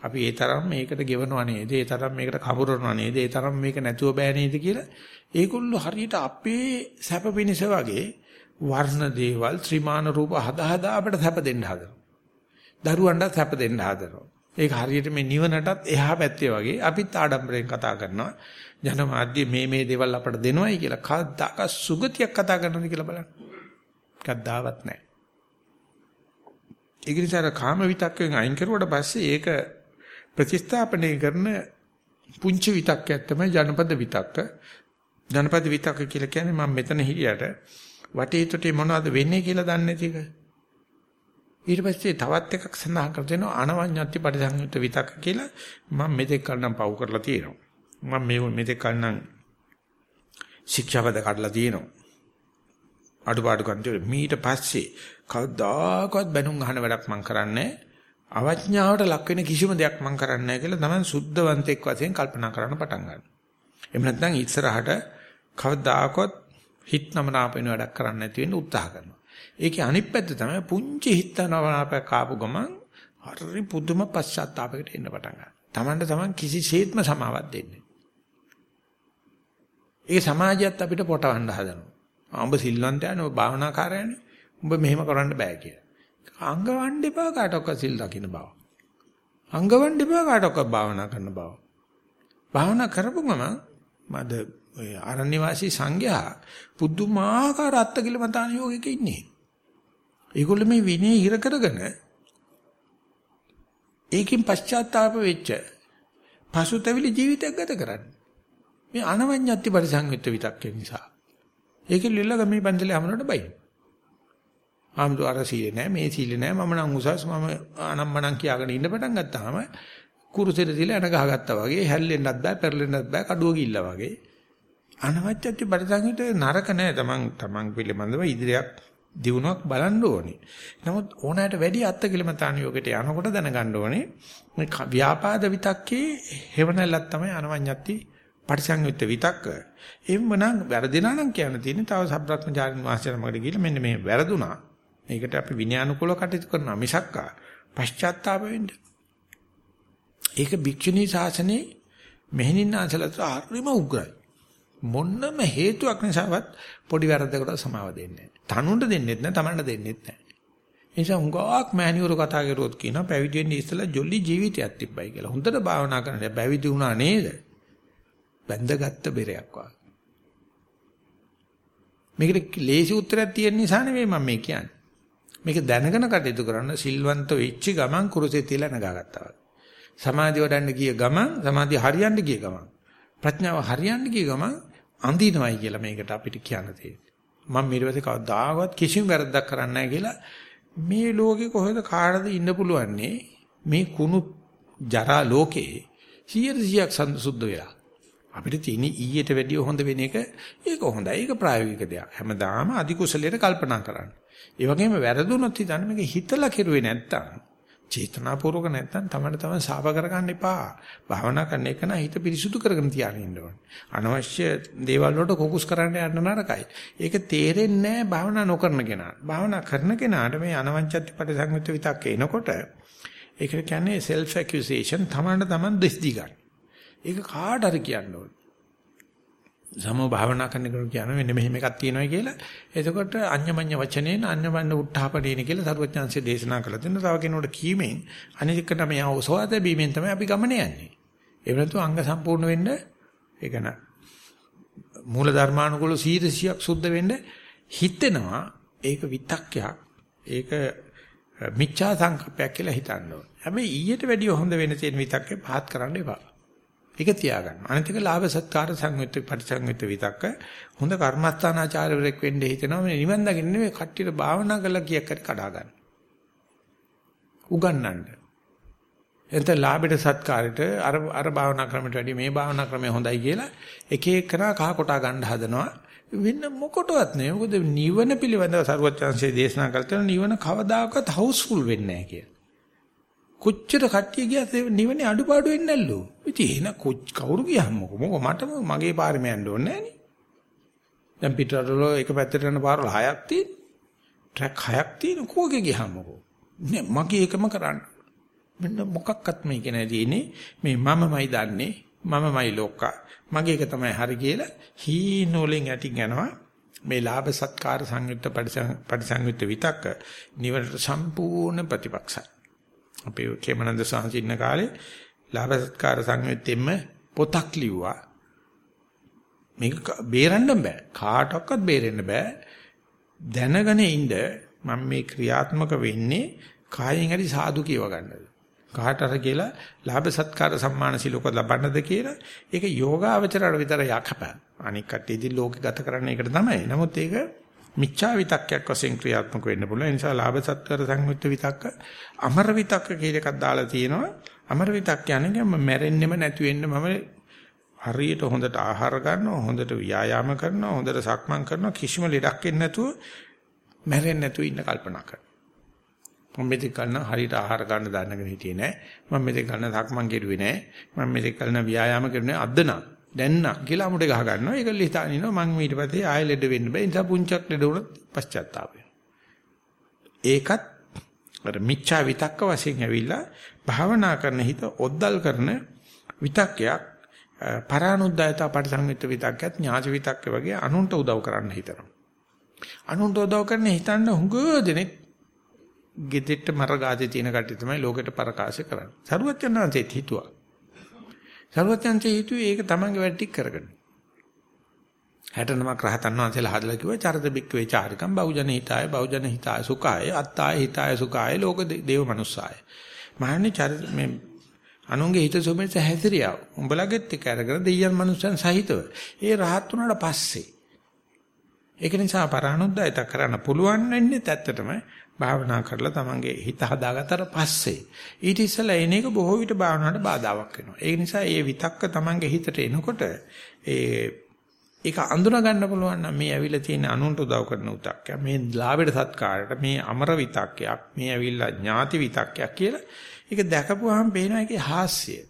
[SPEAKER 1] අපි ඒ තරම් මේකට ගෙවනවා නේද? ඒ තරම් මේකට කඹරනවා නේද? ඒ තරම් මේක නැතුව බෑ නේද කියලා ඒගොල්ලෝ හරියට අපේ සැප පිනිස වගේ වර්ණ දේවල් ත්‍රිමාන රූප හදා හදා අපිට සැප දෙන්න හදනවා. දරුවන්ට සැප දෙන්න හදනවා. ඒක හරියට මේ නිවනටත් එහා පැත්තේ වගේ අපිත් ආඩම්බරයෙන් කතා කරනවා. ජනමාධ්‍ය මේ මේ දේවල් අපට දෙනවයි කියලා කද්දාක සුගතියක් කතා කරනවද කියලා බලන්න. කද්දාවත් නැහැ. ඒක නිසා කාම විතක්කෙන් අයින් කරුවට පස්සේ ඒක ප්‍රතිස්ථාපනය කරන පුංචි විතක්කයක් තමයි ජනපද විතක්ක. ජනපද විතක්ක කියලා කියන්නේ මම මෙතන හිටියට වටේ තොටේ මොනවද වෙන්නේ කියලා දන්නේ නැති එක. ඊට පස්සේ තවත් එකක් සඳහන් කර දෙනවා අනවඤ්ඤත්ති පරිසංයුත් විතක්ක කියලා මම මෙතෙක් කලින් පව් කරලා තියෙනවා. මම මේ මෙතෙක් කලින් ශික්ෂාපද කඩලා තියෙනවා. අඩුපාඩුකම් තියෙනවා. මීට පස්සේ කවදාකවත් බැනුම් අහන වැඩක් මම කරන්නේ අවඥාවට ලක් වෙන කිසිම දෙයක් මම කරන්නේ නැහැ කියලා තමයි සුද්ධවන්තෙක් වශයෙන් කල්පනා කරන්න පටන් ගන්න. එහෙම නැත්නම් ඉස්සරහට කවදාකවත් හිත නමනාපෙන වැඩක් කරන්න නැති වෙන්න උත්සාහ කරනවා. ඒකේ අනිත් පැත්ත තමයි පුංචි හිත නමනාපයක් ආපු ගමන් හරි පුදුම පශ්චාත්තාපයකට එන්න පටන් ගන්නවා. Tamanට Taman කිසිසේත්ම සමාවක් දෙන්නේ. ඒ සමාජයත් අපිට පොටවන්න හදනවා. උඹ සිල්වන්තයනේ ඔබ භාවනාකාරයනේ. උඹ මෙහෙම කරන්න බෑ කියලා. අංගවන්න එපා කාටවත් සිල් දකින්න බව. අංගවන්න එපා කාටවත් භාවනා කරන්න බව. භාවනා කරපු ගමන් මද ඔය ආරණ්‍ය වාසී සංඝයා පුදුමාකාර අත්කිලමතාන යෝගයක ඉන්නේ. ඒගොල්ලෝ මේ විනය හිර කරගෙන ඒකෙන් පශ්චාත්තාප වෙච්ච පසුතැවිලි ජීවිතයක් ගත කරන්නේ. මේ අනවඤ්ඤත්ති පරිසංයුක්ත විතක්කේ නිසා. ඒකෙ ලිල්ලග මේ පන්සලේ අමනට බයි. ආම්දු අර සීලේ නෑ මේ සීලේ නෑ මම නම් උසස් මම අනම්මනම් කියාගෙන ඉන්න පටන් ගත්තාම කුරුසෙට තියලා එන ගහගත්තා වගේ හැල්ලෙන්නත් බෑ පෙරලෙන්නත් බෑ කඩුව කිල්ල වගේ අනවච්චත්‍ය පරිසංහිත නරක නෑ තමන් තමන් පිළිබඳව ඉදිරියක් දිනුවක් බලන්න ඕනේ. නමුත් ඕනෑමට වැඩි අත්ති කිලමතාන යෝගයට යනකොට දැනගන්න ඕනේ මේ ව්‍යාපාද විතක්කේ හේවණල්ලක් තමයි අනවඤ්ඤත්ති පරිසංයුක්ත විතක්ක. එම්මනම් වැරදිනා නම් කියන්න තියෙන්නේ තව සබ්‍රත්මචාරින් වාස්තරමකට ගිහලා මෙන්න මේ වැරදුනා. මේකට අපි විනයානුකූලව කටයුතු කරනවා මිසක්කා පශ්චාත්තාප වෙන්න. ඒක භික්ෂුණී ශාසනයේ මෙහෙණින් ආසලත හරිම උග්‍රයි. මොන්නම හේතුවක් නිසාවත් පොඩි වැරද්දකට සමාව දෙන්නේ නැහැ. තනුන්ට දෙන්නෙත් නැහැ, Tamanට දෙන්නෙත් නැහැ. ඒ නිසා හුඟක් මෑණිවරු කතා කරුවොත් කියනවා පැවිදි වෙන්න ඉස්සෙල්ලා ජොලි ජීවිතයක් තිබ්බයි කියලා. හොඳට භාවනා කරන්න පැවිදි වුණා නේද? බැඳගත්ත බෙරයක් වගේ. මේකට ලේසි උත්තරයක් තියෙන නිසා නෙවෙයි මම මේ කියන්නේ. මේක දැනගෙන කටයුතු කරන්න සිල්වන්ත වෙච්ච ගමන් කුරුසේ තියලා නගාගත්තා වගේ. සමාධිය වඩන්න ගිය ගමන් සමාධිය හරියන්න ගිය ගමන් ප්‍රඥාව හරියන්න ගිය ගමන් අඳිනවයි කියලා මේකට අපිට කියන්න තියෙන්නේ. මම ඊට පස්සේ කවදාවත් කිසිම වැරද්දක් කරන්නේ නැහැ කියලා මේ ලෝකේ කොහෙද කාටද ඉන්න පුළුවන්නේ මේ කුණු ජරා ලෝකේ 100ක් සුද්ධ වෙලා අපිට තියෙන ඊයට වැඩිය හොඳ වෙන එක ඒක හොඳයි. ඒක ප්‍රායෝගික දෙයක්. හැමදාම අධි කුසලයට කල්පනා කරන්න. ඒ වගේම වැරදුනොත් හිතන්න මේක හිතලා කෙරුවේ නැත්තම් චේතනාපූර්වක නැත්තම් තමයි තමයි සාප කරගන්න එපා. භාවනා කරන එක නම් හිත පිරිසුදු කරගෙන තියාගෙන ඉන්න ඕනේ. අනවශ්‍ය දේවල් වලට ෆෝකස් කරන්න යන්න නරකයි. ඒක තේරෙන්නේ නැහැ භාවනා නොකරන කෙනාට. භාවනා කරන කෙනාට මේ අනවංචත්‍ය පරිසංයුක්ත විතක්ක එනකොට ඒකට කියන්නේ self accusation තමන්ට තමන් දෙස් දී ගන්න. ඒක කාට හරි කියන්න ඕනේ. සමෝ භාවනා කරන කෙනෙකුට කියන මෙන්න මෙහෙම එකක් තියෙනවා කියලා. එතකොට අඤ්ඤමඤ්ඤ වචනේන අඤ්ඤමඤ්ඤ උත්හාපදීන කියලා සරුවචාන්සේ දේශනා කළා. දෙන්න තව කෙනෙකුට කීමෙන් අනිත්කට මේ ඔසවාද බීමෙන් තමයි අපි ගමනේ යන්නේ. ඒ වෙනතු අංග සම්පූර්ණ වෙන්න ඒක න මූල ධර්මානුකූල 100ක් සුද්ධ වෙන්න හිතෙනවා. ඒක විතක්කයක්. ඒක මිච්ඡා සංකප්පයක් කියලා හිතන්න ඕනේ. හැබැයි ඊට වැඩිය හොඳ වෙන තියෙන විතක්කේ පහත් කරන්න එපා. ඒක තියාගන්න. අනිත් එක ලාභ සත්කාර සංයුත් පරිසංයුත් විතක්ක හොඳ කර්මස්ථානාචාර්යවරයෙක් වෙන්න හිතෙනවා මේ නිවන් දකින්න නෙවෙයි කට්ටියට භාවනා කරලා කීයක් හරි කඩා ගන්න. උගන්නන්න. එතන ලාභයට සත්කාරයට අර අර භාවනා ක්‍රමයට වැඩිය මේ භාවනා ක්‍රමය හොඳයි කියලා එක එකනා කහ කොටා ගන්න හදනවා. වෙන මොකටවත් නෙවෙයි. මොකද නිවන පිළිබඳව සරුවචාන්සේ දේශනා කළා නිවන කවදාකවත් හවුස්ෆුල් වෙන්නේ නැහැ කියලා. කොච්චර කට්ටිය ගියත් නිවනේ අඩුපාඩු වෙන්නේ නැල්ලු. ඉතින් එහෙනම් කවුරු ගියම් මොකෝ මොකෝ මට මගේ පාරෙම යන්න ඕනේ නෑනේ. දැන් පිටරටවල එක පැත්තට යන පාරවල් හයක් තියෙන. ට්‍රැක් හයක් තියෙන කෝකේ ගියාමකෝ. නේ මගේ එකම කරන්න. මෙන්න මොකක්වත් මේක නැදීනේ මේ මමමයි දන්නේ මමමයි ලෝකා මගේ එක තමයි හරි කියලා හීනෝලෙන් යටින් යනවා මේ ලාභ සත්කාර සංයුක්ත පරිසංයුක්ත විතක්ක නිවනට සම්පූර්ණ ප්‍රතිපක්ෂයි අපේ කේමනන්ද සාහිත්‍ය කාලේ ලාභ සත්කාර සංයුත්තෙම පොතක් ලිව්වා මේක බේරන්න බෑ කාටවත් බේරෙන්න බෑ දැනගෙන ඉඳ මම මේ ක්‍රියාත්මක වෙන්නේ කායෙන් හරි සාදු කියව ගන්නද කාට අර කියලා ලාභ සත්කාර සම්මාන සිලෝක ලබන්නද කියලා ඒක යෝගාවචරයට විතර යකපෑ. අනික් කට්ටිය ඉතින් ලෝකේ ගත කරන්න ඒකට තමයි. නමුත් ඒක මිච්ඡා විතක්කයක් වශයෙන් ක්‍රියාත්මක වෙන්න පුළුවන්. ඒ නිසා ලාභ සත්කාර සංයුක්ත විතක්ක අමර විතක්ක කියලා එකක් දාලා තියෙනවා. අමර විතක්ක කියන්නේ මම මැරෙන්නෙම නැති වෙන්න මම හරියට හොඳට ආහාර ගන්නවා, හොඳට ව්‍යායාම කරනවා, හොඳට සක්මන් කරනවා කිසිම ලෙඩක් එන්නේ නැතුව මැරෙන්නේ නැතුව ඉන්න කල්පනා කරනවා. මම මෙතෙක් කලන හරියට ආහාර ගන්න දන්නගෙන හිටියේ නෑ. මම මෙතෙක් කලන සක්මන් කෙරුවේ නෑ. මම මෙතෙක් කලන ව්‍යායාම කරුවේ නෑ. අද නම් දැන් නම් කියලා අමුඩ ගහ ගන්නවා. ඒක ලිහිතාන ඉනවා. මම ඊට පස්සේ ආයෙ ලෙඩ වෙන්න බෑ. ඒ නිසා පුංචක් ලෙඩ වුණත් පශ්චාත්තාප ඒකත් අර මිච්ඡා විතක්ක වශයෙන් ඇවිල්ලා භාවනා කරන හිත ඔද්දල් කරන විතක්කයක් පරානුද්යතා පරිසංවිත විතක්කත් ඥාති විතක්ක වගේ අනුන්ට උදව් කරන්න හිතනවා. අනුන්ට උදව් කරන හිතන්න හුඟ දෙනෙක් ගෙදෙට්ට මර ගාතේ තියෙන කට්ටිය තමයි ලෝකෙට ප්‍රකාශ කරන්නේ. සරුවචනන්සේත් හිතුවා. සරුවචනන්සේ හිතුවේ ඒක තමන්ගේ වැඩ ටික කරගන්න. 69ක් රහතන් වහන්සේලා හදලා කිව්වා චරිත බික්කවේ චාරිකම් බහුජන හිතාය බහුජන හිතාය සුඛාය අත්තාය හිතාය සුඛාය ලෝක දේව මනුස්සාය. මහන්නේ චරිත මේ අනුන්ගේ හිත සොබෙන්ස හැසිරියව. උඹලගෙත් එක අරගෙන දෙයයන් මනුස්සයන් සහිතව. ඒ රහත් වුණාට පස්සේ ඒක නිසා පරානුද්යත කරන්න පුළුවන් වෙන්නේ ඇත්තටම භාවනා කරලා තමන්ගේ හිත හදාගත්තට පස්සේ ඊට ඉස්සෙල්ලා එන එක බොහෝ විට භාවනාවට බාධාවක් වෙනවා. ඒ නිසා මේ විතක්ක තමන්ගේ හිතට එනකොට ඒ ඒක අඳුනා ගන්න පුළුවන් නම් මේ ඇවිල්ලා තියෙන අනුන්ට උදව් කරන උතක්ක මේ ලාභයට සත්කාරයට මේ අමර විතක්කයක් මේ ඇවිල්ලා ඥාති විතක්කයක් කියලා ඒක දැකපුවාම පේනවා ඒකේ හාස්‍යය.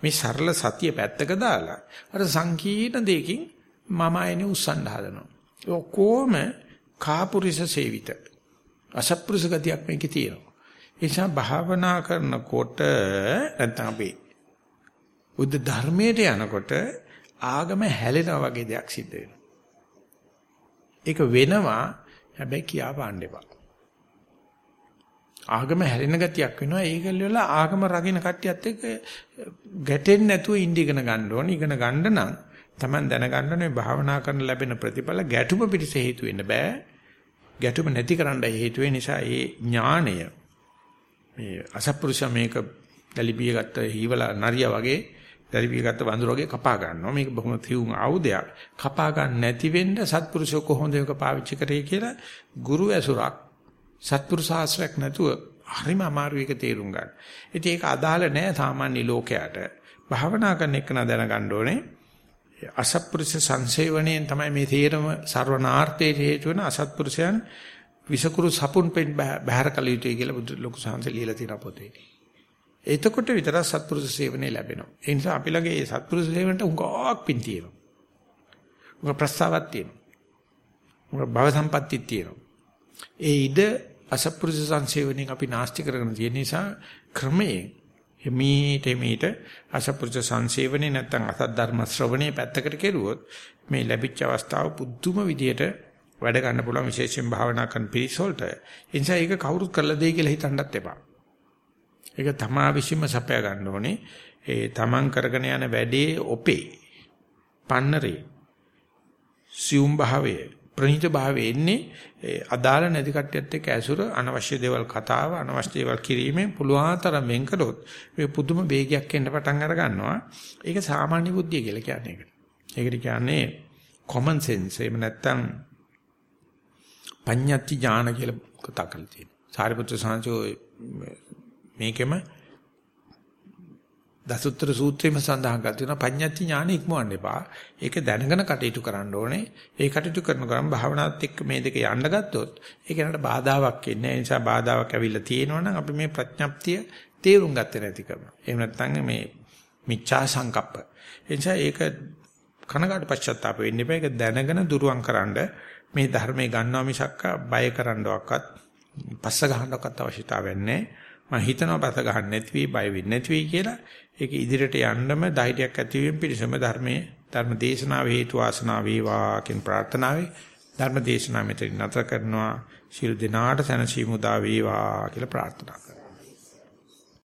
[SPEAKER 1] මේ සරල සතිය පැත්තක දාලා අර සංකීර්ණ දෙයකින් මම ආයනේ උස්සන්න හදනවා. ඔක්කොම කාපුරිස සේවිත අසත්පුරුෂ ගතියක් මේකේ තියෙනවා. ඒ නිසා භාවනා කරනකොට නැත්නම් අපි බුද්ධ ධර්මයට යනකොට ආගම හැලෙනා වගේ දෙයක් සිද්ධ වෙනවා. ඒක වෙනවා හැබැයි කියා පාන්න එපා. ආගම හැලෙන ගතියක් වෙනවා. ඒකල වල ආගම රකින්න කට්ටියත් එක්ක ගැටෙන්නේ නැතුව ඉඳිගෙන ගන්න ඕනේ. ඉගෙන ගන්න නම් Taman දැනගන්න ඕනේ භාවනා කරන ලැබෙන ප්‍රතිඵල ගැටුම පිටිස හේතු වෙන්න බෑ. ගැටුම නැති කරන්න හේතු නිසා ඒ ඥාණය මේ අසත්පුරුෂ මේක දලිපිය ගත්ත හීවලා නරියා වගේ දලිපිය ගත්ත වඳුර වගේ කපා ගන්නවා මේක බොහොම තියුණු ආයුධයක් කපා ගන්න නැති වෙන්න සත්පුරුෂෝ කොහොමද ඒක පාවිච්චි කරේ කියලා ගුරු ඇසුරක් සත්පුරුෂ ආශ්‍රයක් නැතුව හරිම අමාරු එක තේරුම් ගන්න. ඉතින් ඒක අදාළ නෑ සාමාන්‍ය ලෝකයට. භාවනා කරන එක නා දැනගන්න ඕනේ. අසත්පුරුෂ සංසේවණයෙන් තමයි මේ තේරම ਸਰවනාර්ථයේ හේතු වෙන අසත්පුරුෂයන් විසකුරු සපුන් පෙන් බහැර කළ යුතුයි කියලා බුදු ලොකු සංස ලියලා තියෙන පොතේ. එතකොට විතර සත්පුරුෂ සේවනයේ ලැබෙනවා. ඒ නිසා අපි ළඟ මේ සත්පුරුෂ සේවනට උගාවක් පින් තියෙනවා. උගා ප්‍රස්තාවක් තියෙනවා. උගා භව සම්පත්තියක් තියෙනවා. ඒ ඉද අසත්පුරුෂ සංසේවණයෙන් අපි නාස්ති කරගෙන තියෙන නිසා ක්‍රමයෙන් හිමීට හිමීට අසපුරුෂ සංසේවනේ නැත්තම් අසත් ධර්ම ශ්‍රවණේ පැත්තකට කෙරුවොත් මේ ලැබිච්ච අවස්ථාව පුදුම විදියට වැඩ ගන්න පුළුවන් විශේෂයෙන් භාවනා කරන පිරිස වලට. ඒ නිසා ඒක කවුරුත් කරලා දෙයි කියලා හිතන්නත් එපා. ඒක තමා විශ්ීම සපය ගන්න ඕනේ. ඒ තමන් කරගෙන යන වැඩේ ඔපේ පන්නරේ සියුම් භාවයේ ප්‍රණීත භාවයේ එන්නේ අදාළ නැති කට්ටියත් එක්ක ඇසුර අනවශ්‍ය දේවල් කතාව අනවශ්‍ය දේවල් කිරීමෙන් පුළුවන් තරම් වෙන් කළොත් මේ පුදුම වේගයක් එන්න පටන් අර ගන්නවා. ඒක සාමාන්‍ය බුද්ධිය කියලා කියන්නේ ඒකට. ඒකට කියන්නේ common sense. එහෙම නැත්නම් පඤ්ඤාති ඥාන කියලා කතා කරලා තියෙනවා. සාරිපුත්‍ර සාංශෝ මේකෙම දසුත්‍ර සූත්‍රයේම සඳහන් කරලා තියෙනවා පඤ්ඤාති ඥාන ඉක්මවන්න එපා. ඒක දැනගෙන කටයුතු කරන්න ඕනේ. ඒ කටයුතු කරන ගමන් භාවනාවත් එක්ක මේ දෙක යන්න ගත්තොත් ඒක නට බාධාවක් එන්නේ. ඒ නිසා බාධාවක් ඇවිල්ලා තියෙනවා නම් අපි මේ ප්‍රඥප්තිය තේරුම් ගත්තේ නැති කරනවා. එහෙම නැත්නම් මේ මිච්ඡා සංකප්ප. ඒ නිසා ඒක කනගාටු පශ්චාත්තාප වෙන්න එපා. ඒක දැනගෙන දුරුවන් කරන්න මේ ධර්මයේ ගන්නවා මිසක් බය කරන්නවක්වත් පස්ස ගහන්නවක්වත් අවශ්‍යතාවයක් නැහැ. මම හිතනවා පස්ස ගහන්න නැති වෙයි බය වෙන්නේ නැති වෙයි කියලා. ඒක ඉදිරියට යන්නම ධෛර්යයක් ඇති වීම පිණිසම ධර්මයේ ධර්ම දේශනාව හේතු වාසනා වේවා කියන ප්‍රාර්ථනාවයි ධර්ම දේශනාව මෙතන නතර කරනවා. ශිල් දිනාට සැනසීම උදා වේවා කියලා ප්‍රාර්ථනා